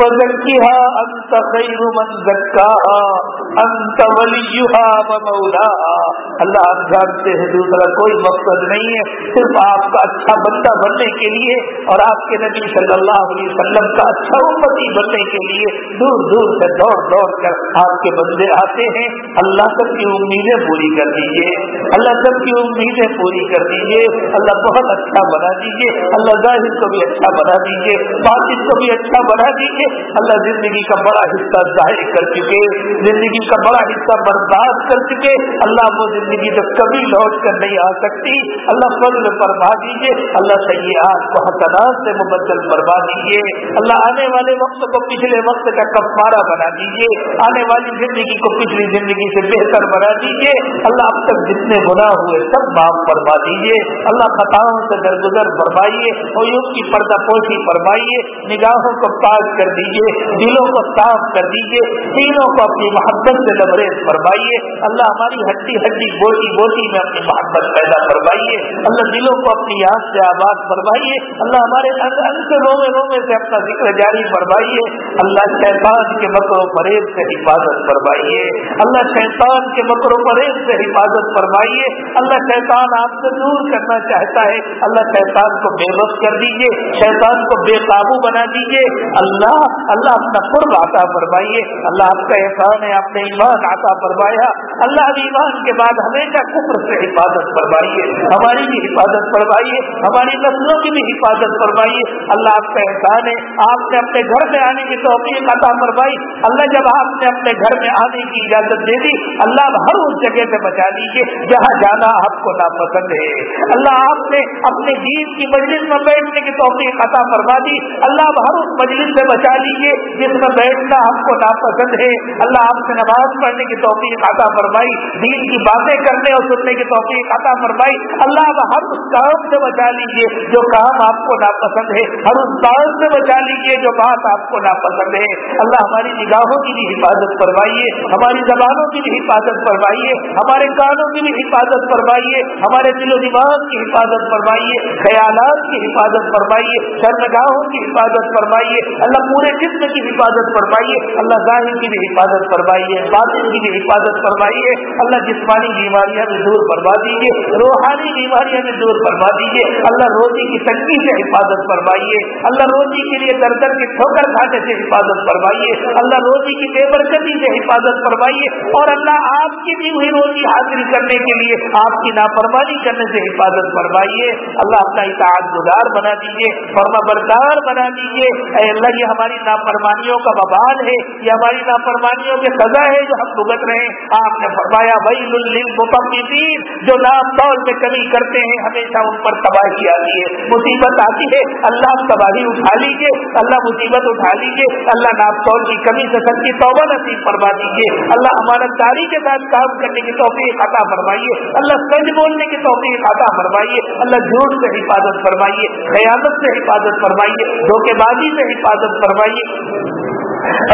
وزكها أنت خير من زكاها، أنت وليها ومولاها۔ اللہ آپ جانتے ہیں، دوسرا کوئی مقصد نہیں ہے، صرف آپ کا اچھا بندہ بننے کے لیے اور آپ کے نبی صلی اللہ علیہ وسلم کا اچھا امتی بننے کے لیے دور دور سے دوڑ دوڑ کر آپ کے بندے آتے ہیں۔ اللہ سب کی امیدیں پوری کر دیجیے اللہ سب کی امیدیں پوری کر دیجیے اللہ بہت اچھا بنا دیجیے اللہ ظاہر کو بھی اچھا بنا دیجیے باطن کو بھی اچھا بنا دیجیے اللہ زندگی کا بڑا حصہ ظاہر کر چکے، زندگی کا بڑا حصہ برداشت کر چکے۔ اللہ وہ زندگی تو کبھی لوٹ کر نہیں آ سکتی۔ اللہ فضل فرما دیجیے اللہ سیاحت کو حسنات سے مبدل فرما دیجیے اللہ آنے والے وقت کو پچھلے وقت کا کفارہ بنا دیجیے آنے والی زندگی کو پچھلی زندگی سے بہتر بنا دیجیے اللہ اب تک جتنے گناہ ہوئے سب معاف فرما دیجیے اللہ خطاؤں سے درگزر فرمائیے اور یوگ کی پردہ پوشی فرمائیے، نگاہوں کو پاک کر دیجیے دلوں کو صاف کر دیجیے تینوں کو اپنی محبت سے لبریز فرمائیے۔ اللہ ہماری ہڈی ہڈی بوٹی بوٹی میں اپنی محبت پیدا فرمائیے۔ اللہ دلوں کو اپنی یاد سے آباد فرمائیے۔ اللہ ہمارے ان سے رومے رومے سے اپنا ذکر جاری فرمائیے۔ اللہ شیطان کے مکر و فریب سے حفاظت فرمائیے۔ اللہ شیطان کے مکر و فریب سے حفاظت فرمائیے۔ اللہ شیطان آپ سے دور کرنا چاہتا ہے۔ اللہ شیطان کو بے بس کر دیجیے شیطان کو بے قابو بنا دیجیے اللہ اللہ اپنا قرب عطا فرمائیے۔ اللہ آپ کا احسان ہے، آپ نے ایمان عطا فرمایا۔ اللہ ایمان کے بعد ہمیشہ کفر سے حفاظت فرمائیے۔ ہماری بھی حفاظت فرمائیے، ہماری نسلوں کی بھی حفاظت فرمائیے۔ اللہ آپ کا احسان ہے، آپ نے اپنے گھر میں آنے کی توفیق عطا فرمائی۔ اللہ جب آپ نے اپنے گھر میں آنے کی اجازت دے دی، اللہ ہر اس جگہ سے بچا لیجیے جہاں جانا آپ کو ناپسند ہے۔ اللہ آپ نے اپنے دین کی مجلس میں بیٹھنے کی توفیق عطا فرما دی۔ اللہ ہر اس مجلس سے بچا لیجیے جس میں بیٹھنا آپ کو ناپسند ہے۔ اللہ آپ سے نماز پڑھنے کی توفیق عطا فرمائی، دین کی باتیں کرنے اور سننے کی توفیق عطا فرمائی۔ اللہ ہر اس کام سے بچا لیجیے جو کام آپ کو ناپسند ہے۔ ہر اس بات سے بچا لیجیے جو بات آپ کو ناپسند ہے۔ اللہ ہماری نگاہوں کی بھی حفاظت فرمائیے، ہماری زبانوں کی بھی حفاظت فرمائیے، ہمارے کانوں کی بھی حفاظت فرمائیے، ہمارے دل و دماغ کی حفاظت فرمائیے۔ خیالات کی حفاظت فرمائیے شرمگاہوں کی حفاظت فرمائیے، اللہ پورے جسم کی حفاظت فرمائیے، اللہ ظاہر کی بھی حفاظت فرمائیے، باطن کی بھی حفاظت فرمائیے، اللہ جسمانی بیماریاں بھی دور فرما دیجیے روحانی بیماریاں بھی دور فرما دیجیے اللہ روزی کی تنگی سے حفاظت فرمائیے، اللہ روزی کے لیے در در کے ٹھوکر کھانے سے حفاظت فرمائیے، اللہ روزی کی بے برکتی سے حفاظت فرمائیے، اور اللہ آپ کی بھی ہوئی روزی حاصل کرنے کے لیے آپ کی نافرمانی کرنے سے حفاظت فرمائیے، اللہ اپنا اطاعت گزار بنا دیجیے فرما بردار بنا دیجیے اے اللہ، یہ ہماری نافرمانیوں کا ببال ہے، یہ ہماری نافرمانیوں کی سزا ہے جو ہم بھگت رہے ہیں۔ آپ نے فرمایا بھائی للمطففین جو نام طور میں کمی کرتے ہیں، ہمیشہ ان پر تباہی آتی ہے۔ مصیبت آتی ہے، اللہ تباہی اٹھا لیجیے اللہ مصیبت اٹھا لیجیے اللہ نام طور کی کمی سے سب کی توبہ نصیب فرما دیجیے اللہ ہمارا داری کے ساتھ کام کرنے کی توفیق عطا فرمائیے۔ اللہ سچ بولنے کی توفیق عطا فرمائیے۔ اللہ جھوٹ سے حفاظت فرمائیے۔ قیادت سے حفاظت فرمائیے دھوکے بازی سے حفاظت فرمائیے۔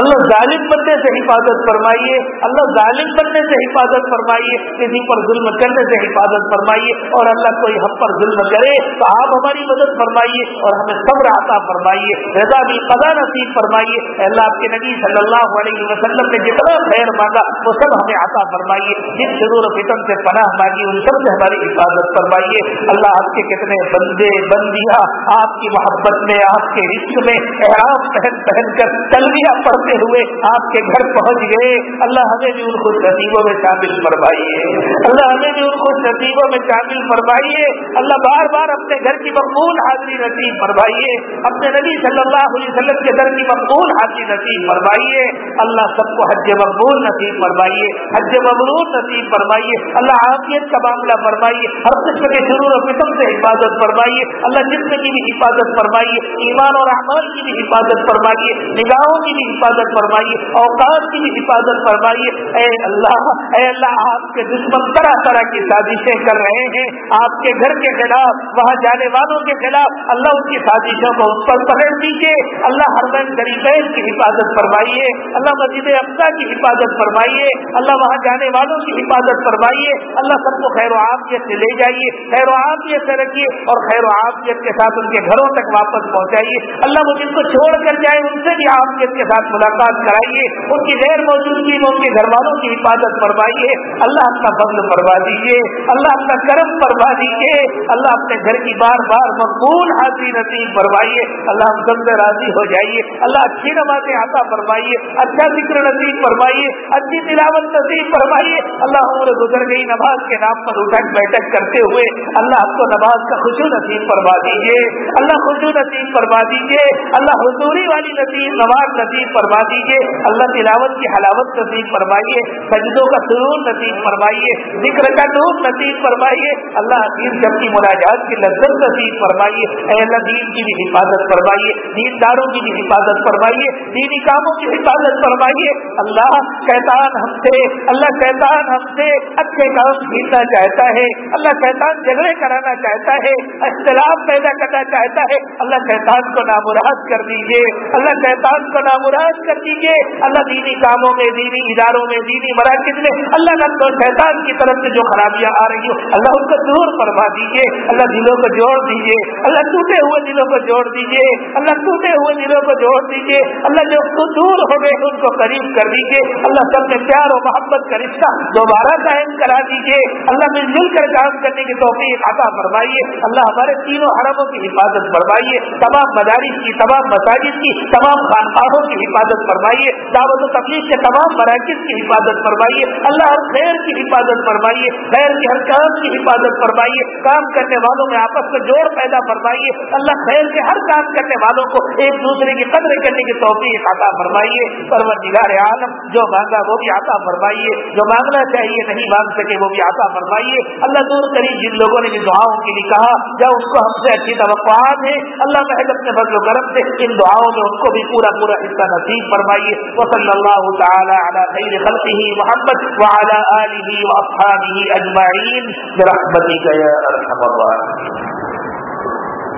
اللہ ظالم بننے سے حفاظت فرمائیے، اللہ ظالم بننے سے حفاظت فرمائیے، کسی پر ظلم کرنے سے حفاظت فرمائیے، اور اللہ کوئی ہم پر ظلم کرے تو آپ ہماری مدد فرمائیے اور ہمیں صبر عطا فرمائیے، رضا بھی قضا نصیب فرمائیے۔ اللہ، آپ کے نبی صلی اللہ علیہ وسلم نے جتنا خیر مانگا، وہ سب ہمیں عطا فرمائیے۔ جن شرور فتن سے پناہ مانگی، ان سب سے ہماری حفاظت فرمائیے۔ اللہ، آپ کے کتنے بندے، بندیاں، آپ کی محبت میں، آپ کے رشت میں، احرام پہن پہن کر تلویہ پڑھتے ہوئے آپ کے گھر پہنچ گئے۔ اللہ ہمیں بھی ان خوش نصیبوں میں شامل فرمائیے۔ اللہ ہمیں بھی ان خوش نصیبوں میں شامل فرمائیے۔ اللہ بار بار اپنے گھر کی مقبول حاضری نصیب فرمائیے۔ اپنے نبی صلی اللہ علیہ وسلم کے گھر کی مقبول حاضری نصیب فرمائیے۔ اللہ سب کو حج مقبول نصیب فرمائیے۔ حج مبرور نصیب فرمائیے۔ اللہ عافیت کا معاملہ فرمائیے۔ ہر قسم کے شرور و قسم سے حفاظت فرمائیے۔ اللہ جسم کی بھی حفاظت فرمائیے۔ ایمان اور احمد کی بھی حفاظت فرمائیے۔ نگاہوں کی بھی کی حفاظت فرمائیے اوقات کی بھی حفاظت فرمائیے۔ اے اللہ اے اللہ، آپ کے دشمن طرح طرح کی سازشیں کر رہے ہیں۔ آپ کے گھر کے خلاف، وہاں جانے والوں کے خلاف اللہ ان کی سازشوں کو اس پر پکڑ دیجیے اللہ ہر بین غریبین کی حفاظت فرمائیے۔ اللہ مسجد افسا کی حفاظت فرمائیے۔ اللہ وہاں جانے والوں کی حفاظت فرمائیے۔ اللہ سب کو خیر و عافیت سے لے جائیے۔ خیر و عافیت سے رکھیے اور خیر و عافیت کے ساتھ ان کے گھروں تک واپس پہنچائیے۔ اللہ وہ جن کو چھوڑ کر جائے، ان سے بھی عافیت کے ساتھ ملاقات کرائیے ان کی غیر موجودگی میں ان کے گھر والوں کی حفاظت فرمائیے، اللہ اپنا فضل فرما دیجیے اللہ اپنا کرم فرما دیجیے اللہ اپنے گھر کی بار بار مقبول حاضری نصیب فرمائیے، اللہ ہم سب سے راضی ہو جائیے، اللہ اچھی نمازیں آتا فرمائیے اچھا ذکر نصیب فرمائیے، اچھی تلاوت نصیب فرمائیے، اللہ عمر گزر گئی نماز کے نام پر اٹھک بیٹھک کرتے ہوئے اللہ آپ کو نماز کا خوشو نصیب فرما دیجیے اللہ خوشو نصیب فرما دیجیے اللہ حضوری والی نصیب، نماز نصیب نصیب فرما دیجیے اللہ تلاوت کی حلاوت نصیب فرمائیے۔ سجدوں کا سرور نصیب فرمائیے۔ ذکر کا نور نصیب فرمائیے۔ اللہ دین جب کی مناجات کی لذت نصیب فرمائیے۔ اے اللہ دین کی بھی حفاظت فرمائیے۔ دین داروں کی بھی حفاظت فرمائیے۔ دینی کاموں کی حفاظت فرمائیے۔ اللہ شیطان ہم سے، اللہ شیطان ہم سے اچھے کام جیتنا چاہتا ہے۔ اللہ شیطان جھگڑے کرانا چاہتا ہے۔ اختلاف پیدا کرنا چاہتا ہے۔ اللہ شیطان کو نامراد کر دیجیے اللہ شیطان کو نامراد کر دیجیے اللہ دینی کاموں میں، دینی اداروں میں، دینی مراکز میں اللہ نقل و شیطان کی طرف سے جو خرابیاں آ رہی ہوں، اللہ ان کو دور فرما دیجیے اللہ دلوں کو جوڑ دیجیے اللہ ٹوٹے ہوئے دلوں کو جوڑ دیجیے اللہ ٹوٹے ہوئے دلوں کو جوڑ دیجیے اللہ جو دور ہو گئے ان کو قریب کر دیجیے اللہ سب میں پیار و محبت کا رشتہ دوبارہ قائم کرا دیجیے اللہ مل جل کر کام کرنے کی توفیق عطا فرمائیے۔ اللہ ہمارے تینوں حرموں کی حفاظت فرمائیے۔ تمام مدارس کی، تمام مساجد کی، تمام خانقاہوں کی حفاظت فرمائیے، دعوت و تفریح کے تمام مراکز کی حفاظت فرمائیے، اللہ ہر خیر کی حفاظت فرمائیے، خیر کی ہر کام کی حفاظت فرمائیے، کام کرنے والوں میں آپس میں جوڑ پیدا فرمائیے، اللہ خیر کے ہر کام کرنے والوں کو ایک دوسرے کی قدر کرنے کی توفیق عطا فرمائیے پرور عالم، جو مانگا وہ بھی عطا فرمائیے، جو مانگنا چاہیے نہیں مانگ سکے وہ بھی عطا فرمائیے۔ اللہ دور کری جن لوگوں نے بھی دعاؤں کے لیے کہا جب اس کو ہم سے اچھی توقعات ہیں اللہ محض اپنے فضل و کرم سے ان دعاؤں میں ان کو بھی پورا پورا حصہ نصیب فرمائیے وصلی اللہ تعالی علی خیر خلقه محمد وعلى آله وأصحابه اجمعین برحمتك یا أرحم الراحمین